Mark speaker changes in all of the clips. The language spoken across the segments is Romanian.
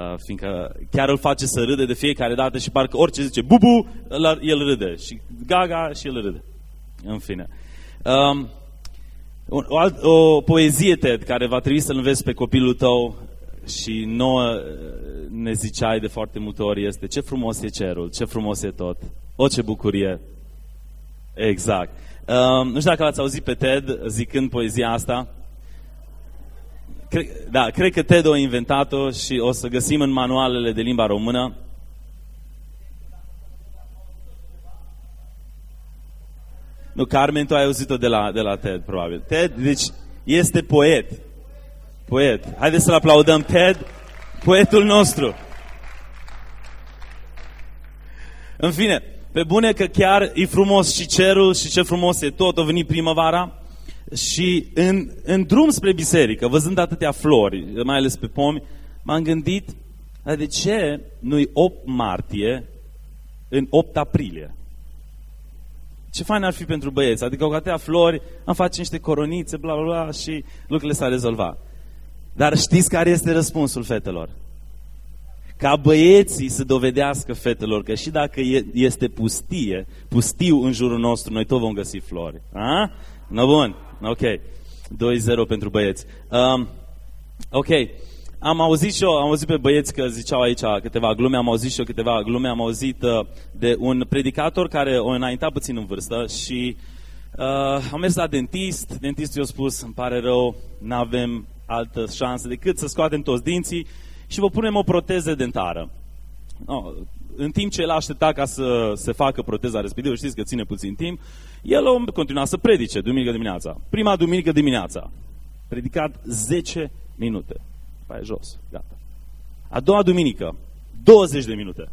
Speaker 1: Uh, fiindcă chiar îl face să râde de fiecare dată și parcă orice zice bubu, el râde și gaga și el râde. În fine. Um, o, o, o poezie, Ted, care va trebui să-l înveți pe copilul tău și nouă uh, ne ziceai de foarte multe ori este ce frumos e cerul, ce frumos e tot. O, ce bucurie! Exact. Um, nu știu dacă l-ați auzit pe Ted zicând poezia asta. Cre da, cred că Ted a inventat-o și o să găsim în manualele de limba română. Nu, Carmen, tu ai auzit-o de la, de la Ted, probabil. Ted, deci, este poet. Poet. Haideți să-l aplaudăm, Ted, poetul nostru. În fine, pe bune că chiar e frumos și cerul și ce frumos e tot, a venit primăvara și în, în drum spre biserică, văzând atâtea flori, mai ales pe pomi, m-am gândit, de ce nu-i 8 martie în 8 aprilie? Ce fain ar fi pentru băieți, adică cu atâtea flori, am face niște coronițe, bla bla bla și lucrurile s-ar rezolva. Dar știți care este răspunsul fetelor? Ca băieții să dovedească fetelor că și dacă este pustie, pustiu în jurul nostru, noi tot vom găsi flori. A? No, bun. Ok. 2-0 pentru băieți. Um, ok. Am auzit și eu, am auzit pe băieți că ziceau aici câteva glume, am auzit și eu câteva glume, am auzit uh, de un predicator care o înaintat puțin în vârstă și uh, am mers la dentist, dentistul i-a spus, îmi pare rău, nu avem altă șansă decât să scoatem toți dinții și vă punem o proteză dentară. No, în timp ce el aștepta ca să se facă proteza respectivă, știți că ține puțin timp, el a continuat să predice duminică dimineața. Prima duminică dimineața. Predicat 10 minute. Pai jos, gata. A doua duminică, 20 de minute.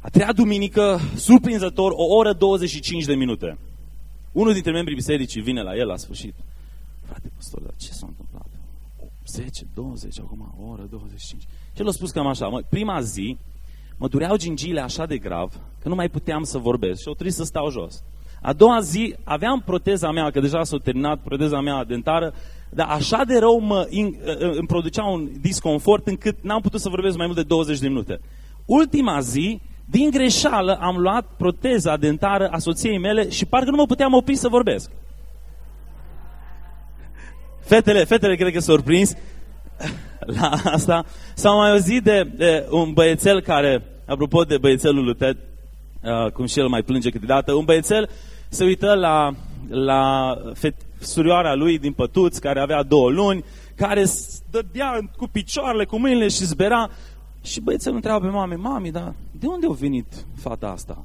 Speaker 1: A treia duminică, surprinzător, o oră 25 de minute. Unul dintre membrii bisericii vine la el la sfârșit. Frate păstor, dar ce s-a întâmplat? 10, 20, acum o oră 25. Și el a spus cam așa, mă, prima zi mă dureau gingiile așa de grav că nu mai puteam să vorbesc și o trebuit să stau jos. A doua zi aveam proteza mea, că deja s-a terminat proteza mea dentară, dar așa de rău mă, in, îmi producea un disconfort încât n-am putut să vorbesc mai mult de 20 de minute. Ultima zi, din greșeală, am luat proteza dentară a soției mele și parcă nu mă puteam opri să vorbesc. Fetele, fetele cred că s-au surprins la asta. S-au mai auzit de, de un băiețel care, apropo de băiețelul lui Ted, uh, cum și el mai plânge câteodată, un băiețel se uită la, la fet, surioara lui din pătuți, care avea două luni, care dădea cu picioarele, cu mâinile și zbera. Și băiețelul întreabă pe mame, mami, dar de unde a venit fata asta?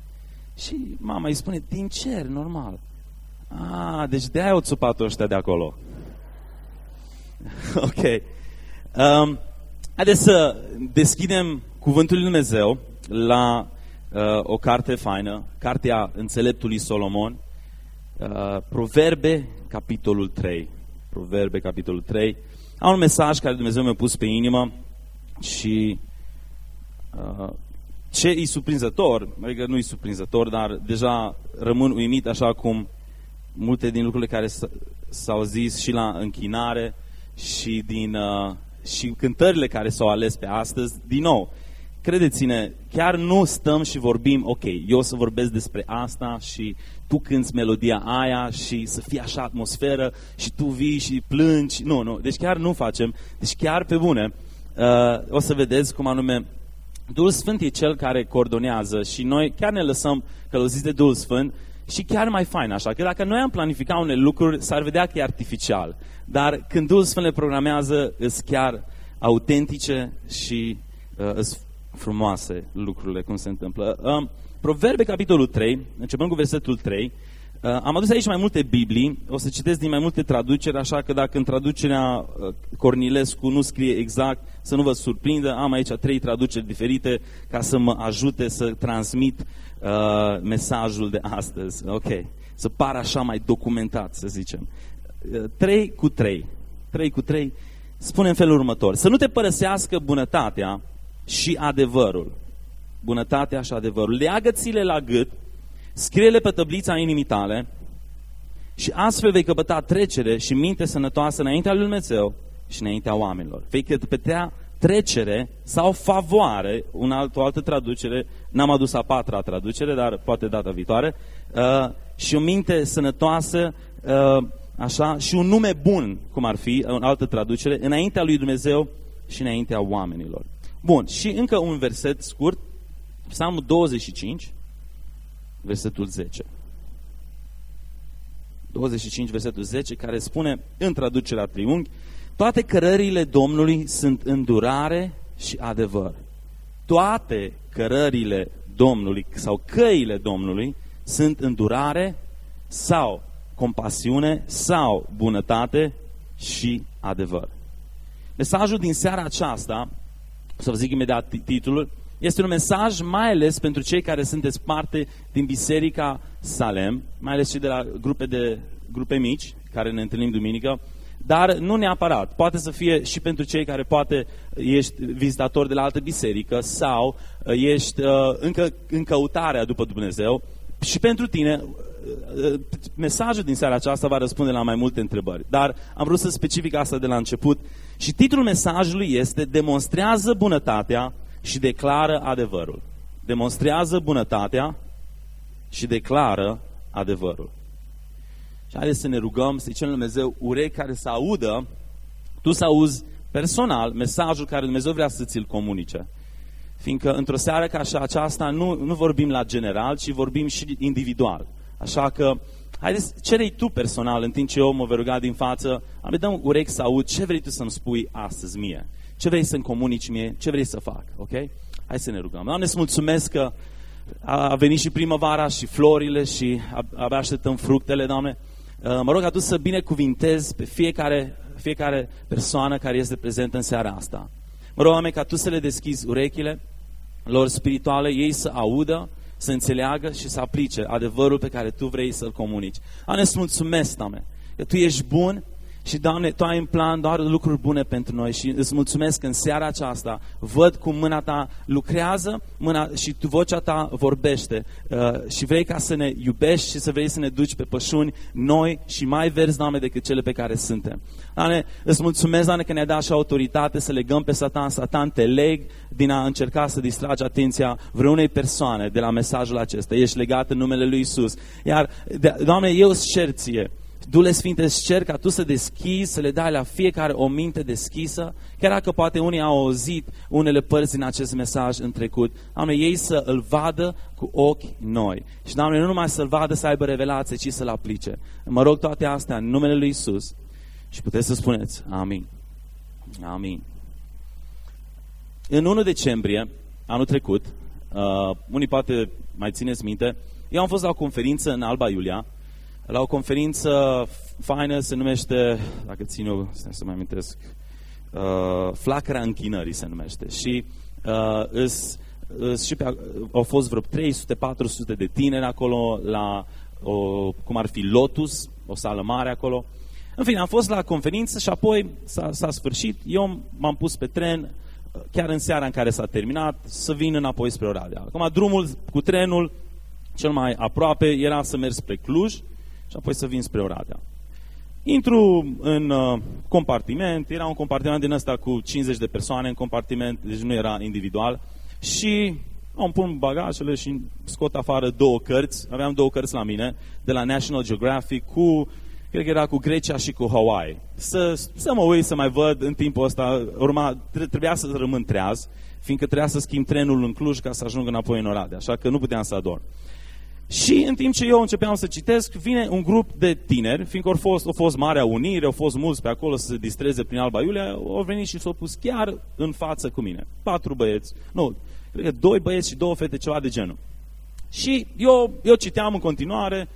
Speaker 1: Și mama îi spune, din cer, normal. Ah, deci de aia au țupat ăștia de acolo. ok. Um, haideți să deschidem Cuvântul Lui Dumnezeu la uh, o carte faină, Cartea Înțeleptului Solomon, uh, Proverbe, capitolul 3. Proverbe, capitolul 3. Am un mesaj care Dumnezeu mi-a pus pe inimă și uh, ce e surprinzător, adică nu e surprinzător, dar deja rămân uimit așa cum multe din lucrurile care s-au zis și la închinare și din uh, și cântările care s-au ales pe astăzi, din nou, credeți-ne, chiar nu stăm și vorbim, ok, eu o să vorbesc despre asta și tu cânti melodia aia și să fie așa atmosferă și tu vii și plângi. Nu, nu, deci chiar nu facem. Deci chiar pe bune, uh, o să vedeți cum anume Duhul Sfânt e cel care coordonează și noi chiar ne lăsăm călăuziți de Duhul Sfânt și chiar mai fain așa, că dacă noi am planificat unele lucruri, s-ar vedea că e artificial. Dar când Duhul Sfânt le programează, sunt chiar autentice și uh, frumoase lucrurile cum se întâmplă. Uh, Proverbe, capitolul 3, începând cu versetul 3, uh, am adus aici mai multe Biblii, o să citesc din mai multe traduceri, așa că dacă în traducerea uh, Cornilescu nu scrie exact, să nu vă surprindă, am aici trei traduceri diferite ca să mă ajute să transmit uh, mesajul de astăzi. Ok, să pară așa mai documentat, să zicem. 3 cu 3. 3 cu 3 spune în felul următor. Să nu te părăsească bunătatea și adevărul. Bunătatea și adevărul. Leagă-ți-le la gât, scrie-le pe tăblița inimii tale și astfel vei căpăta trecere și minte sănătoasă înaintea lui Dumnezeu și înaintea oamenilor. Vei căpătea trecere sau favoare, un alt, o altă traducere, n-am adus a patra traducere, dar poate data viitoare, uh, și o minte sănătoasă, uh, așa, și un nume bun, cum ar fi, în altă traducere, înaintea lui Dumnezeu și înaintea oamenilor. Bun, și încă un verset scurt, Psalmul 25, versetul 10. 25, versetul 10, care spune, în traducerea triunghi, toate cărările Domnului sunt îndurare și adevăr. Toate cărările Domnului sau căile Domnului sunt îndurare sau compasiune sau bunătate și adevăr. Mesajul din seara aceasta, să vă zic imediat titlul, este un mesaj mai ales pentru cei care sunteți parte din Biserica Salem, mai ales și de la grupe, de, grupe mici, care ne întâlnim duminică, dar nu neapărat. Poate să fie și pentru cei care poate ești vizitator de la altă biserică sau uh, ești uh, încă în căutarea după Dumnezeu și pentru tine uh, mesajul din seara aceasta va răspunde la mai multe întrebări. Dar am vrut să specific asta de la început și titlul mesajului este Demonstrează bunătatea și declară adevărul. Demonstrează bunătatea și declară adevărul. Și haideți să ne rugăm, să zicem Lui Dumnezeu, urechi care să audă, tu să auzi personal mesajul care Dumnezeu vrea să ți-l comunice. Fiindcă într-o seară ca așa aceasta nu, nu vorbim la general, ci vorbim și individual. Așa că, haideți, cerei tu personal, în timp ce eu mă voi ruga din față, am dăm urechi să aud ce vrei tu să-mi spui astăzi mie. Ce vrei să-mi comunici mie, ce vrei să fac, ok? Hai să ne rugăm. Doamne, îți mulțumesc că a venit și primăvara și florile și abia așteptăm fructele, Doamne. Uh, mă rog ca Tu să binecuvintezi pe fiecare, fiecare persoană care este prezentă în seara asta. Mă rog, Doamne, ca Tu să le deschizi urechile lor spirituale, ei să audă, să înțeleagă și să aplice adevărul pe care Tu vrei să-l comunici. Doamne, îți mulțumesc, Doamne, că Tu ești bun și, Doamne, Tu ai în plan doar lucruri bune pentru noi și îți mulțumesc că în seara aceasta văd cum mâna Ta lucrează mâna, și Tu vocea Ta vorbește uh, și vrei ca să ne iubești și să vrei să ne duci pe pășuni noi și mai verzi, Doamne, decât cele pe care suntem. Doamne, îți mulțumesc, Doamne, că ne-ai dat și autoritate să legăm pe Satan. Satan te leg din a încerca să distragi atenția vreunei persoane de la mesajul acesta. Ești legat în numele Lui Isus. Iar, Doamne, eu îți cer ție Duhul Sfinte, îți cer ca Tu să deschizi, să le dai la fiecare o minte deschisă, chiar dacă poate unii au auzit unele părți din acest mesaj în trecut. Doamne, ei să îl vadă cu ochi noi. Și, Doamne, nu numai să-l vadă, să aibă revelație, ci să-l aplice. Mă rog toate astea în numele Lui Isus și puteți să spuneți Amin. Amin. În 1 decembrie, anul trecut, uh, unii poate mai țineți minte, eu am fost la o conferință în Alba Iulia, la o conferință faină, se numește, dacă țin eu, să mai amintesc, uh, Flacăra închinării se numește. Și uh, îs, îs, și pe, au fost vreo 300-400 de tineri acolo, la o, cum ar fi Lotus, o sală mare acolo. În fine, am fost la conferință și apoi s-a sfârșit. Eu m-am pus pe tren, chiar în seara în care s-a terminat, să vin înapoi spre Oradea. Acum, drumul cu trenul cel mai aproape era să merg spre Cluj, și apoi să vin spre Oradea. Intru în uh, compartiment, era un compartiment din ăsta cu 50 de persoane în compartiment, deci nu era individual, și îmi pun bagajele și scot afară două cărți, aveam două cărți la mine, de la National Geographic, cu, cred că era cu Grecia și cu Hawaii. Să, să mă uit să mai văd în timpul ăsta, urma, trebuia să rămân treaz, fiindcă trebuia să schimb trenul în Cluj ca să ajung înapoi în Oradea, așa că nu puteam să adorm. Și în timp ce eu începeam să citesc, vine un grup de tineri, fiindcă au fost, au fost Marea Unire, au fost mulți pe acolo să se distreze prin Alba Iulia, au venit și s-au pus chiar în față cu mine. Patru băieți, nu, cred că doi băieți și două fete, ceva de genul. Și eu, eu citeam în continuare,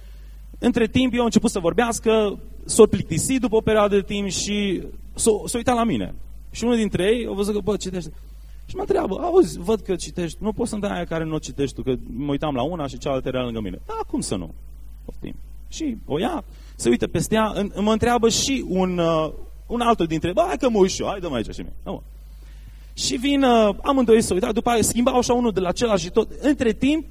Speaker 1: între timp eu am început să vorbească, s-au plictisit după o perioadă de timp și s-au uitat la mine. Și unul dintre ei a văzut că, bă, citește. Și mă întreabă, auzi, văd că citești, nu poți să-mi dai aia care nu o citești tu, că mă uitam la una și cealaltă era lângă mine. Da, cum să nu? Poftim. Și o ia, se uită peste ea, în, mă întreabă și un, uh, un altul dintre, bă, hai că mă uit și eu, hai dă aici și mie. Da, și vin, uh, amândoi să uită, după aia schimbau așa unul de la celălalt și tot. Între timp,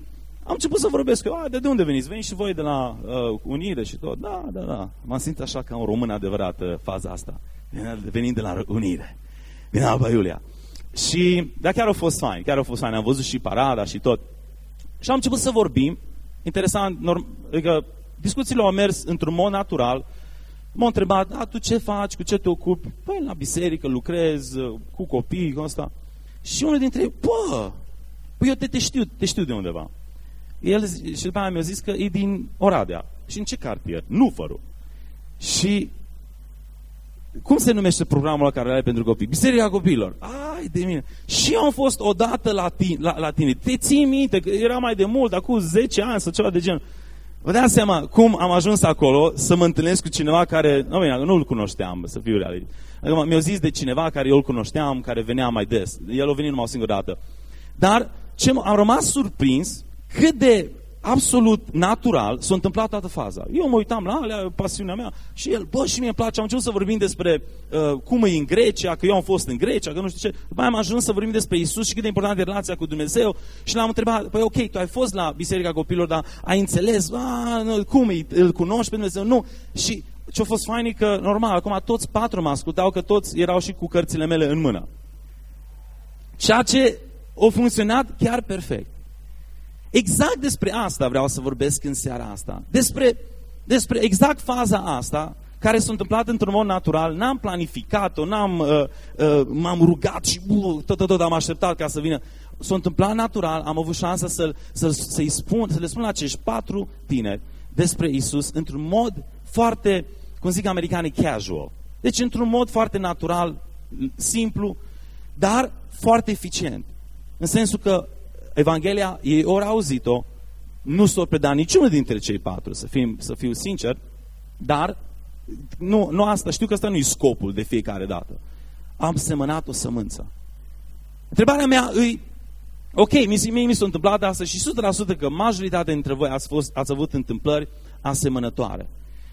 Speaker 1: am început să vorbesc. Eu, de, de unde veniți? Veniți și voi de la uh, Unire și tot? Da, da, da. M-am simțit așa ca un român adevărat uh, faza asta. Venind de la Unire. Din Alba Iulia. Și, dar chiar a fost fain, chiar a fost fain. Am văzut și parada și tot. Și am început să vorbim. Interesant, norm, adică discuțiile au mers într-un mod natural. M-au întrebat, a, tu ce faci, cu ce te ocupi? Păi, la biserică lucrez, cu copii, cu asta. Și unul dintre ei, bă, păi eu te, te știu, te știu de undeva. El, și după aia mi-a zis că e din Oradea. Și în ce cartier? Nu fără. Și cum se numește programul care are pentru copii? Biserica copiilor. Ai de mine. Și eu am fost odată la tine, la, la tine. Te ții minte că era mai de mult, acum 10 ani sau ceva de genul. Vă dați seama cum am ajuns acolo să mă întâlnesc cu cineva care, nu, bine, nu-l cunoșteam, să fiu real. Adică mi-au zis de cineva care eu îl cunoșteam, care venea mai des. El a venit numai o singură dată. Dar ce am rămas surprins cât de absolut natural s-a întâmplat toată faza. Eu mă uitam la alea, pasiunea mea, și el, bă, și mie îmi place, am început să vorbim despre uh, cum e în Grecia, că eu am fost în Grecia, că nu știu ce. După aia am ajuns să vorbim despre Isus și cât de importantă e relația cu Dumnezeu și l-am întrebat, păi ok, tu ai fost la Biserica Copilor, dar ai înțeles, a, nu, cum e, îl cunoști pe Dumnezeu? Nu. Și ce a fost fain că, normal, acum toți patru mă ascultau, că toți erau și cu cărțile mele în mână. Ceea ce a funcționat chiar perfect. Exact despre asta vreau să vorbesc în seara asta. Despre, despre exact faza asta care s-a întâmplat într-un mod natural, n-am planificat-o, n-am, uh, uh, m-am rugat și uh, tot, tot, tot am așteptat ca să vină. S-a întâmplat natural, am avut șansa să, să, să-i spun, să le spun la acești patru tineri despre Isus într-un mod foarte, cum zic americanii, casual. Deci într-un mod foarte natural, simplu, dar foarte eficient. În sensul că Evanghelia, ei ori auzit-o, nu s-o predat niciunul dintre cei patru, să, fim, să fiu sincer, dar nu, nu asta, știu că asta nu e scopul de fiecare dată. Am semănat o sămânță. Întrebarea mea îi, ok, mie, mie mi s-a întâmplat asta și 100% că majoritatea dintre voi ați, fost, ați avut întâmplări asemănătoare.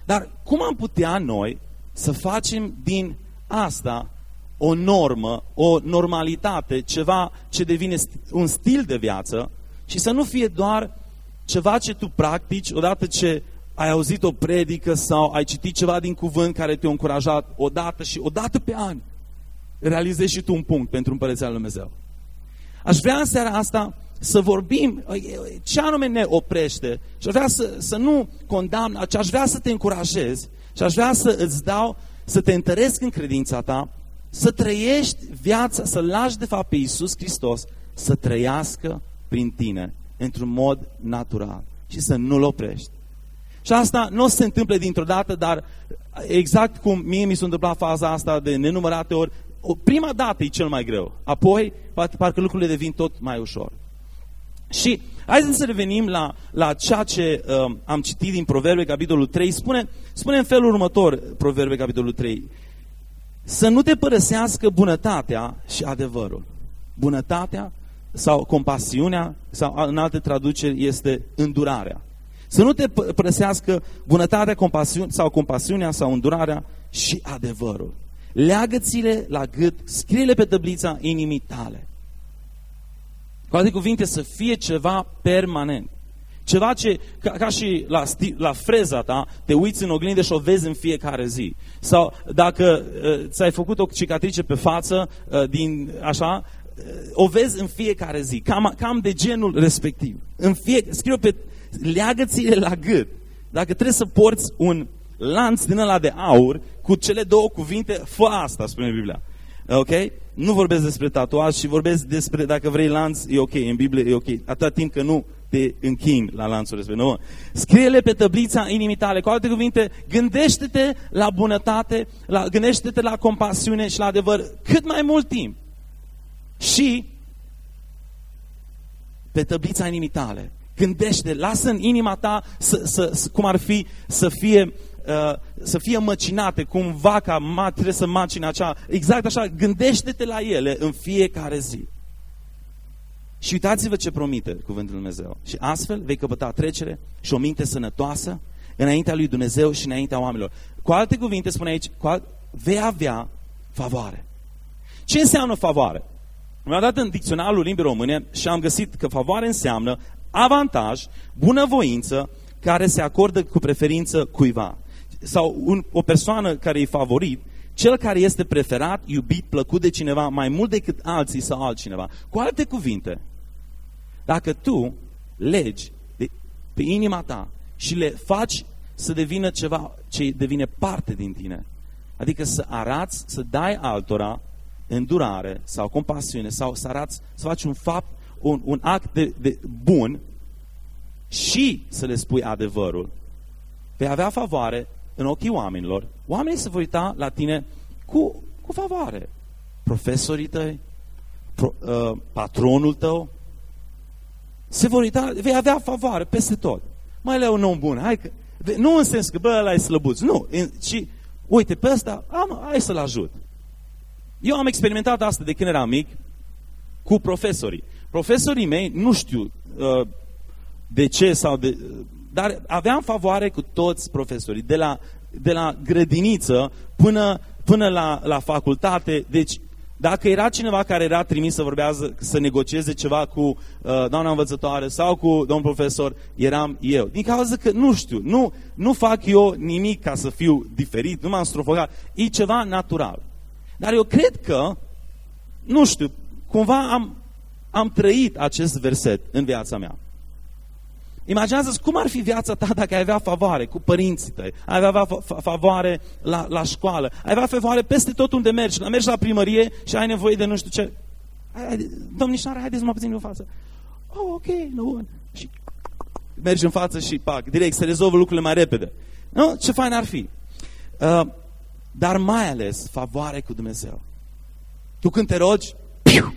Speaker 1: Dar cum am putea noi să facem din asta o normă, o normalitate, ceva ce devine un stil de viață și să nu fie doar ceva ce tu practici odată ce ai auzit o predică sau ai citit ceva din cuvânt care te-a încurajat odată și odată pe an realizezi și tu un punct pentru Împărăția Lui Dumnezeu. Aș vrea în seara asta să vorbim ce anume ne oprește și aș vrea să, să nu condamn, ci aș vrea să te încurajezi și aș vrea să îți dau, să te întăresc în credința ta să trăiești viața, să lași de fapt pe Iisus Hristos să trăiască prin tine într-un mod natural și să nu-L oprești. Și asta nu se întâmplă dintr-o dată, dar exact cum mie mi s-a întâmplat faza asta de nenumărate ori, o, prima dată e cel mai greu. Apoi, parcă lucrurile devin tot mai ușor. Și haideți să revenim la, la ceea ce uh, am citit din Proverbe, capitolul 3. Spune, spune în felul următor, Proverbe, capitolul 3 să nu te părăsească bunătatea și adevărul. Bunătatea sau compasiunea, sau în alte traduceri este îndurarea. Să nu te părăsească bunătatea compasiune, sau compasiunea sau îndurarea și adevărul. Leagă-ți-le la gât, scrie-le pe tăblița inimii tale. Cu alte cuvinte, să fie ceva permanent. Ceva ce, ca, ca și la, la freza ta, te uiți în oglindă și o vezi în fiecare zi. Sau dacă uh, ți-ai făcut o cicatrice pe față, uh, din așa, uh, o vezi în fiecare zi, cam, cam de genul respectiv. În fie, scriu pe, leagă-ți-le la gât. Dacă trebuie să porți un lanț din ăla de aur, cu cele două cuvinte, fă asta, spune Biblia. Ok? Nu vorbesc despre tatuaj și vorbesc despre, dacă vrei lanț, e ok, în Biblie e ok. Atâta timp că nu te închin la lanțul respectiv. Nu. Scrie-le pe tăblița inimii tale. Cu alte cuvinte, gândește-te la bunătate, la, gândește-te la compasiune și la adevăr cât mai mult timp. Și pe tăblița inimii tale. Gândește, lasă în inima ta să, să, cum ar fi să fie uh, să fie măcinate, cum vaca ma, trebuie să macine acea. Exact așa, gândește-te la ele în fiecare zi. Și uitați-vă ce promite cuvântul Lui Dumnezeu. Și astfel vei căpăta trecere și o minte sănătoasă înaintea lui Dumnezeu și înaintea oamenilor. Cu alte cuvinte spune aici, cu al... vei avea favoare. Ce înseamnă favoare? Mi-am dat în dicționarul limbii române și am găsit că favoare înseamnă avantaj, bunăvoință, care se acordă cu preferință cuiva. Sau un, o persoană care e favorit cel care este preferat, iubit, plăcut de cineva mai mult decât alții sau altcineva. Cu alte cuvinte, dacă tu legi de, pe inima ta și le faci să devină ceva ce devine parte din tine, adică să arați, să dai altora îndurare sau compasiune sau să arați, să faci un fapt, un, un act de, de bun și să le spui adevărul, vei avea favoare în ochii oamenilor. Oamenii se vor uita la tine cu, cu favoare. Profesorii tăi, pro, uh, patronul tău, se vor uita, vei avea favoare peste tot. Mai le un om bun, hai că, nu în sens că, bă, ăla e slăbuț, nu, ci, uite, pe ăsta, am, hai să-l ajut. Eu am experimentat asta de când eram mic cu profesorii. Profesorii mei, nu știu uh, de ce sau de... Dar aveam favoare cu toți profesorii, de la, de la grădiniță până, până la, la facultate. Deci, dacă era cineva care era trimis să vorbează, să negocieze ceva cu uh, doamna învățătoare sau cu domnul profesor, eram eu. Din cauza că, nu știu, nu, nu fac eu nimic ca să fiu diferit, nu m-am strofocat. E ceva natural. Dar eu cred că, nu știu, cumva am, am trăit acest verset în viața mea. Imaginează cum ar fi viața ta dacă ai avea favoare cu părinții tăi, ai avea favoare la, la școală, ai avea favoare peste tot unde mergi, mergi la primărie și ai nevoie de nu știu ce. Domnișoare, haideți mă puțin în față. Oh, ok, nu bun. Și mergi în față și pac, direct, se rezolvă lucrurile mai repede. Nu? Ce fain ar fi. Uh, dar mai ales favoare cu Dumnezeu. Tu când te rogi, piu,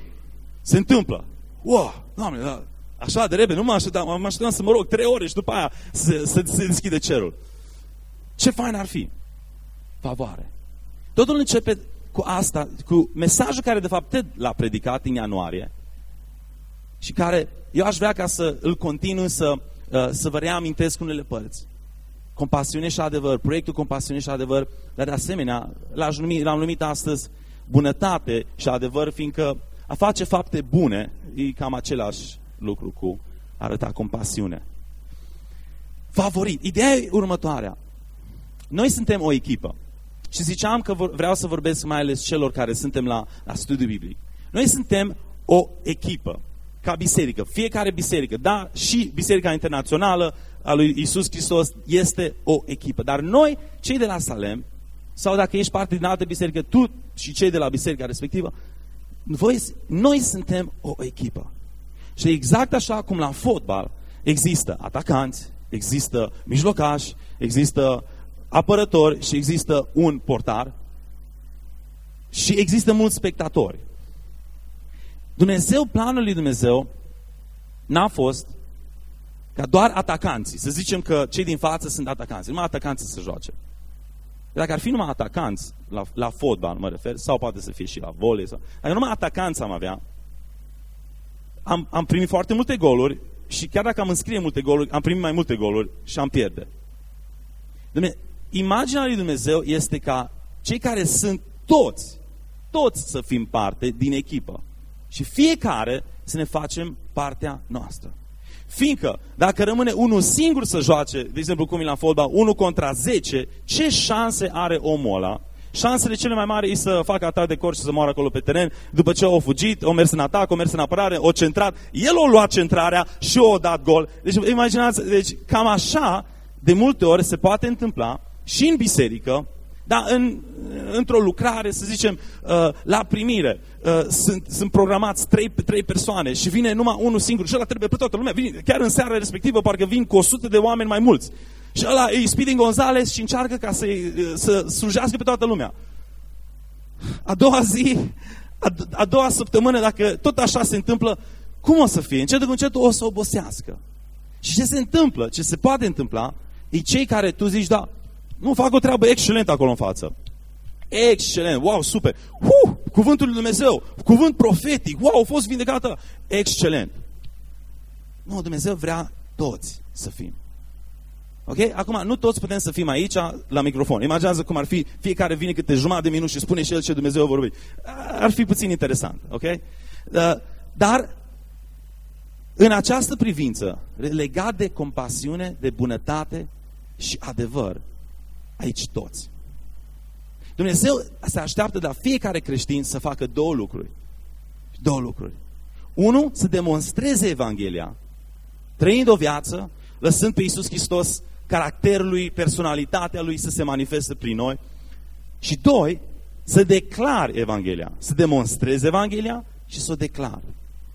Speaker 1: se întâmplă. Wow, Doamne, da, așa de repede, nu mă așteptam, mă așteptam să mă rog trei ore și după aia să, să se deschide cerul. Ce fain ar fi? Favoare. Totul începe cu asta, cu mesajul care de fapt Ted l-a predicat în ianuarie și care eu aș vrea ca să îl continui să, uh, să vă reamintesc unele părți. Compasiune și adevăr, proiectul Compasiune și adevăr, dar de asemenea l-am numit, numit astăzi bunătate și adevăr, fiindcă a face fapte bune e cam același lucru cu arăta compasiune. Favorit. Ideea e următoarea. Noi suntem o echipă. Și ziceam că vreau să vorbesc mai ales celor care suntem la, la studiu biblic. Noi suntem o echipă, ca biserică. Fiecare biserică, da, și Biserica Internațională a lui Isus Hristos este o echipă. Dar noi, cei de la Salem, sau dacă ești parte din altă biserică, tu și cei de la biserica respectivă, voi, noi suntem o echipă. Și exact așa cum la fotbal există atacanți, există mijlocași, există apărători și există un portar și există mulți spectatori. Dumnezeu, planul lui Dumnezeu n-a fost ca doar atacanții, să zicem că cei din față sunt atacanți, numai atacanții să joace. Dacă ar fi numai atacanți la, la fotbal, mă refer, sau poate să fie și la volei, sau, dacă numai atacanți am avea, am, am primit foarte multe goluri și chiar dacă am înscrie multe goluri, am primit mai multe goluri și am pierde. Dumne, imaginea lui Dumnezeu este ca cei care sunt toți, toți să fim parte din echipă. Și fiecare să ne facem partea noastră. Fiindcă, dacă rămâne unul singur să joace, de exemplu cum e la fotbal, unul contra 10, ce șanse are omul ăla șansele cele mai mari e să facă atac de cor și să moară acolo pe teren. După ce au fugit, au mers în atac, au mers în apărare, au centrat. El a luat centrarea și a dat gol. Deci, imaginați, deci, cam așa, de multe ori se poate întâmpla și în biserică, dar în, într-o lucrare, să zicem, uh, la primire, uh, sunt, sunt programați trei, trei persoane și vine numai unul singur și ăla trebuie pe toată lumea. Vine, chiar în seara respectivă parcă vin cu 100 de oameni mai mulți. Și ăla e Speeding Gonzales și încearcă ca să, să slujească pe toată lumea. A doua zi, a, a doua săptămână, dacă tot așa se întâmplă, cum o să fie? Încet cu încet o să obosească. Și ce se întâmplă, ce se poate întâmpla, e cei care tu zici, da, nu fac o treabă excelentă acolo în față. Excelent, wow, super. Uh, cuvântul lui Dumnezeu, cuvânt profetic, wow, a fost vindecată. Excelent. Nu, Dumnezeu vrea toți să fim. Ok? Acum, nu toți putem să fim aici la microfon. Imaginează cum ar fi, fiecare vine câte jumătate de minut și spune și el ce Dumnezeu a vorbit. Ar fi puțin interesant. Ok? Uh, dar, în această privință, legat de compasiune, de bunătate și adevăr, aici toți. Dumnezeu se așteaptă de la fiecare creștin să facă două lucruri. Două lucruri. Unu, să demonstreze Evanghelia, trăind o viață, lăsând pe Iisus Hristos caracterul lui, personalitatea lui să se manifeste prin noi. Și doi, să declar Evanghelia, să demonstrezi Evanghelia și să o declar.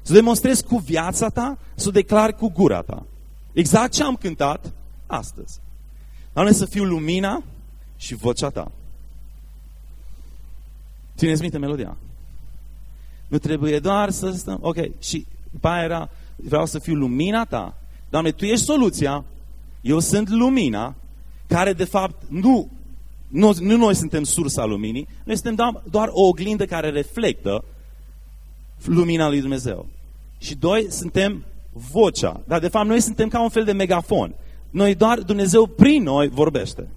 Speaker 1: Să demonstrezi cu viața ta, să o declari cu gura ta. Exact ce am cântat astăzi. Doamne, să fiu lumina și vocea ta. Țineți minte melodia. Nu trebuie doar să stăm... Ok, și după aia era, vreau să fiu lumina ta. Doamne, Tu ești soluția, eu sunt lumina, care de fapt nu, nu, nu noi suntem sursa luminii, noi suntem doar o oglindă care reflectă lumina lui Dumnezeu. Și doi, suntem vocea. Dar de fapt noi suntem ca un fel de megafon. Noi doar, Dumnezeu prin noi vorbește.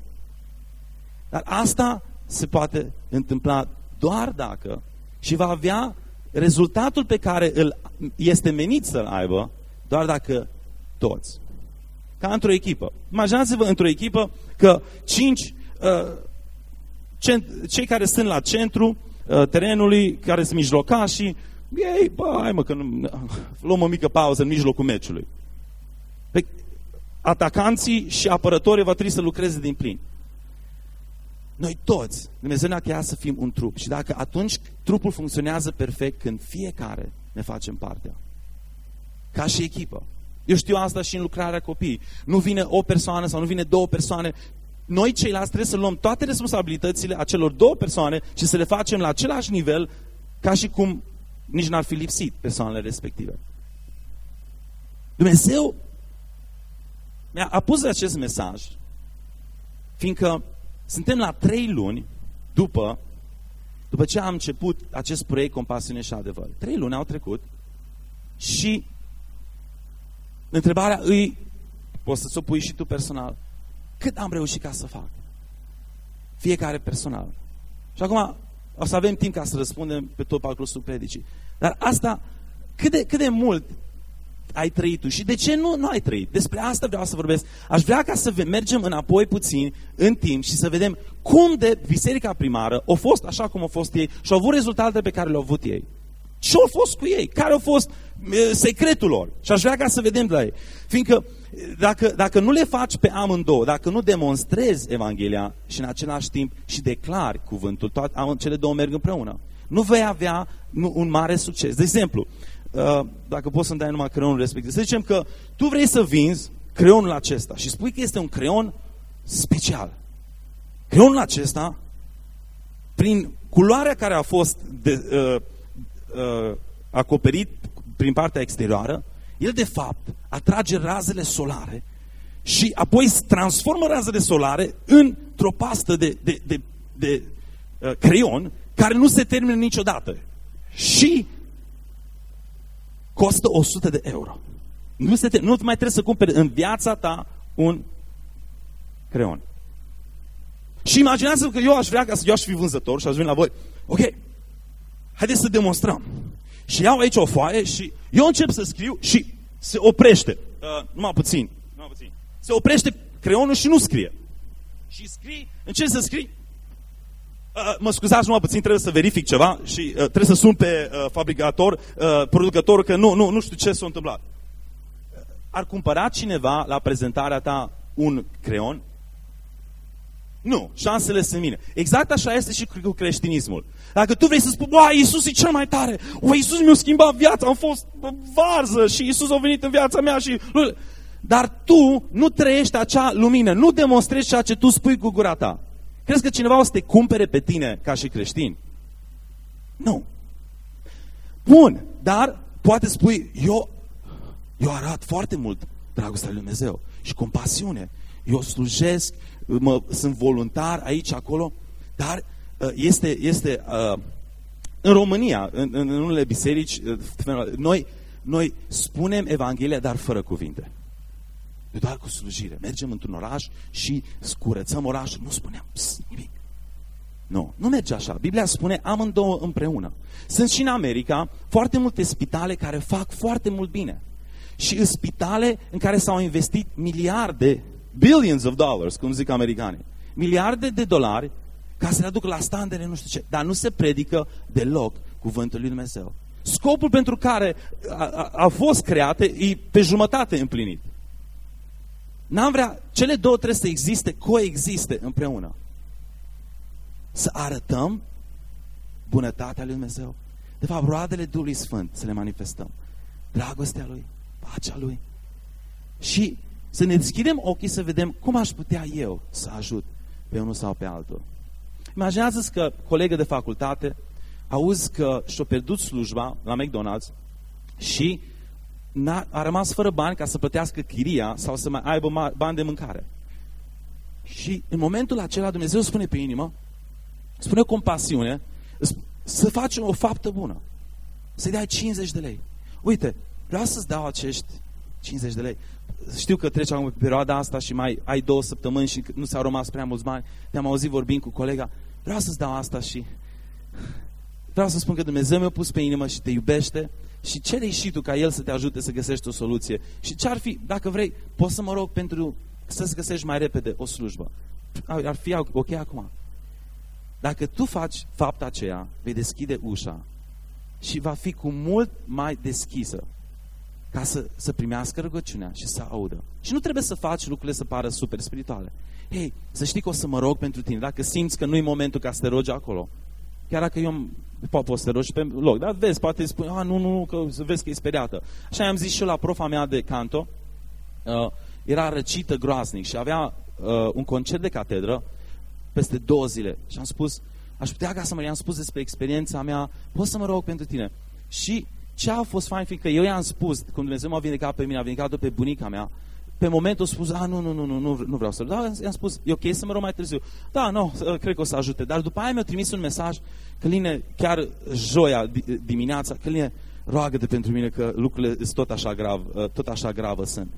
Speaker 1: Dar asta se poate întâmpla doar dacă și va avea rezultatul pe care îl este menit să-l aibă doar dacă toți. Ca într-o echipă. Imaginați-vă într-o echipă că cinci, uh, cent, cei care sunt la centru uh, terenului, care sunt mijlocașii, ei, bă, hai mă, că nu, luăm o mică pauză în mijlocul meciului. Pe, atacanții și apărătorii va trebui să lucreze din plin. Noi toți, Dumnezeu ne-a creat să fim un trup și dacă atunci trupul funcționează perfect când fiecare ne facem partea. Ca și echipă. Eu știu asta și în lucrarea copiii. Nu vine o persoană sau nu vine două persoane. Noi ceilalți trebuie să luăm toate responsabilitățile a celor două persoane și să le facem la același nivel ca și cum nici n-ar fi lipsit persoanele respective. Dumnezeu mi-a pus acest mesaj fiindcă suntem la trei luni după, după ce am început acest proiect Compasiune și Adevăr. Trei luni au trecut și întrebarea îi, poți să-ți o pui și tu personal, cât am reușit ca să fac? Fiecare personal. Și acum o să avem timp ca să răspundem pe tot parcursul predicii. Dar asta, cât de, cât de mult ai trăit tu și de ce nu, nu ai trăit. Despre asta vreau să vorbesc. Aș vrea ca să mergem înapoi puțin în timp și să vedem cum de biserica primară a fost așa cum a fost ei și au avut rezultatele pe care le-au avut ei. Ce au fost cu ei? Care au fost secretul lor? Și aș vrea ca să vedem de la ei. Fiindcă dacă, dacă nu le faci pe amândouă, dacă nu demonstrezi Evanghelia și în același timp și declari cuvântul, toate, cele două merg împreună, nu vei avea un mare succes. De exemplu, Uh, dacă poți să-mi dai numai creionul respectiv. Să zicem că tu vrei să vinzi creionul acesta și spui că este un creion special. Creionul acesta, prin culoarea care a fost de, uh, uh, acoperit prin partea exterioară, el de fapt atrage razele solare și apoi transformă razele solare într-o pastă de, de, de, de uh, creion care nu se termină niciodată. Și costă 100 de euro. Nu, se, nu mai trebuie să cumperi în viața ta un creon. Și imaginează că eu aș vrea ca să eu aș fi vânzător și aș veni la voi. Ok, haideți să demonstrăm. Și iau aici o foaie și eu încep să scriu și se oprește. Uh, numai puțin. Numai puțin. Se oprește creionul și nu scrie. Și scrii, încerci să scrii Uh, mă scuzați numai puțin, trebuie să verific ceva și uh, trebuie să sun pe uh, fabricator, uh, producător, că nu, nu, nu știu ce s-a întâmplat. Ar cumpăra cineva la prezentarea ta un creon? Nu, șansele sunt mine. Exact așa este și cu creștinismul. Dacă tu vrei să spui, bă, Iisus e cel mai tare, o, Iisus mi-a schimbat viața, am fost varză și Iisus a venit în viața mea și... Dar tu nu trăiești acea lumină, nu demonstrezi ceea ce tu spui cu gura ta. Crezi că cineva o să te cumpere pe tine ca și creștin? Nu. Bun, dar poate spui, eu, eu arat foarte mult dragostea lui Dumnezeu și compasiune. Eu slujesc, mă, sunt voluntar aici, acolo, dar uh, este, este uh, în România, în, în unele biserici, uh, noi, noi spunem Evanghelia, dar fără cuvinte. E doar cu slujire. Mergem într-un oraș și scurățăm orașul. Nu spunem nimic. Nu, nu merge așa. Biblia spune amândouă împreună. Sunt și în America foarte multe spitale care fac foarte mult bine. Și în spitale în care s-au investit miliarde, billions of dollars, cum zic americanii. Miliarde de dolari ca să le aducă la standele nu știu ce. Dar nu se predică deloc cuvântul lui Dumnezeu. Scopul pentru care a, a, a fost create e pe jumătate împlinit. N-am vrea, cele două trebuie să existe, coexiste împreună. Să arătăm bunătatea lui Dumnezeu. De fapt, roadele Duhului Sfânt să le manifestăm. Dragostea Lui, pacea Lui. Și să ne deschidem ochii să vedem cum aș putea eu să ajut pe unul sau pe altul. Imaginează-ți că colegă de facultate auzi că și-a pierdut slujba la McDonald's și a a rămas fără bani ca să plătească chiria sau să mai aibă bani de mâncare. Și în momentul acela Dumnezeu spune pe inimă, spune cu compasiune, să faci o faptă bună. Să-i dai 50 de lei. Uite, vreau să-ți dau acești 50 de lei. Știu că trece acum pe perioada asta și mai ai două săptămâni și nu s-au rămas prea mulți bani. Te-am auzit vorbind cu colega. Vreau să-ți dau asta și vreau să spun că Dumnezeu mi-a pus pe inimă și te iubește și cere și tu ca El să te ajute să găsești o soluție. Și ce ar fi, dacă vrei, poți să mă rog pentru să-ți găsești mai repede o slujbă. Ar fi ok acum. Dacă tu faci fapta aceea, vei deschide ușa și va fi cu mult mai deschisă ca să, să primească rugăciunea și să audă. Și nu trebuie să faci lucrurile să pară super spirituale. Hei, să știi că o să mă rog pentru tine. Dacă simți că nu e momentul ca să te rogi acolo, chiar dacă eu poate să te rogi pe loc, dar vezi, poate spui, a, nu, nu, că să vezi că e speriată. Așa am zis și eu la profa mea de canto, uh, era răcită groaznic și avea uh, un concert de catedră peste două zile. Și am spus, aș putea ca să mă i-am spus despre experiența mea, pot să mă rog pentru tine. Și ce a fost fain, fiindcă eu i-am spus, când Dumnezeu m-a vindecat pe mine, a vindecat pe bunica mea, pe moment a spus, a, nu, nu, nu, nu, nu, nu vreau să Da, i-am spus, e ok să mă rog mai târziu. Da, nu, cred că o să ajute. Dar după aia mi-a trimis un mesaj, Căline, chiar joia dimineața, Căline, roagă-te pentru mine că lucrurile sunt tot așa grav, tot așa gravă sunt.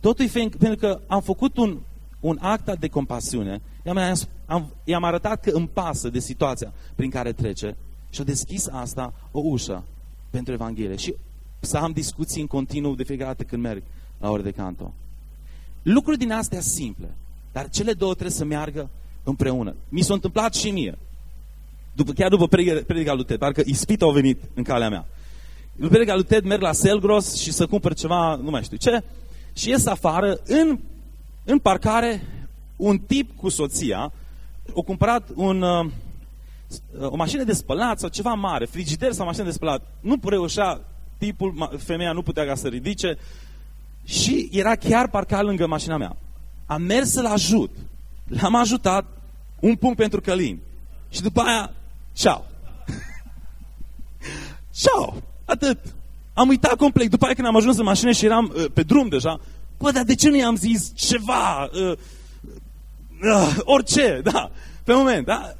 Speaker 1: Totul e pentru că am făcut un, un act de compasiune, i-am arătat că îmi pasă de situația prin care trece și a deschis asta o ușă pentru Evanghelie. Și să am discuții în continuu de fiecare dată când merg la ore de canto. Lucruri din astea simple, dar cele două trebuie să meargă împreună. Mi s-a întâmplat și mie. După, chiar după predica lui Ted, parcă ispita au venit în calea mea. După predica lui Ted merg la Selgros și să cumpăr ceva, nu mai știu ce, și ies afară, în, în parcare, un tip cu soția, au cumpărat un, uh, o mașină de spălat sau ceva mare, frigider sau mașină de spălat. Nu reușea, tipul, femeia nu putea ca să ridice și era chiar parcat lângă mașina mea. Am mers să-l ajut. L-am ajutat, un punct pentru Călin. Și după aia, ceau. ceau. Atât. Am uitat complet. După aia când am ajuns în mașină și eram uh, pe drum deja, bă, dar de ce nu i-am zis ceva? Uh, uh, orice, da. Pe moment, da?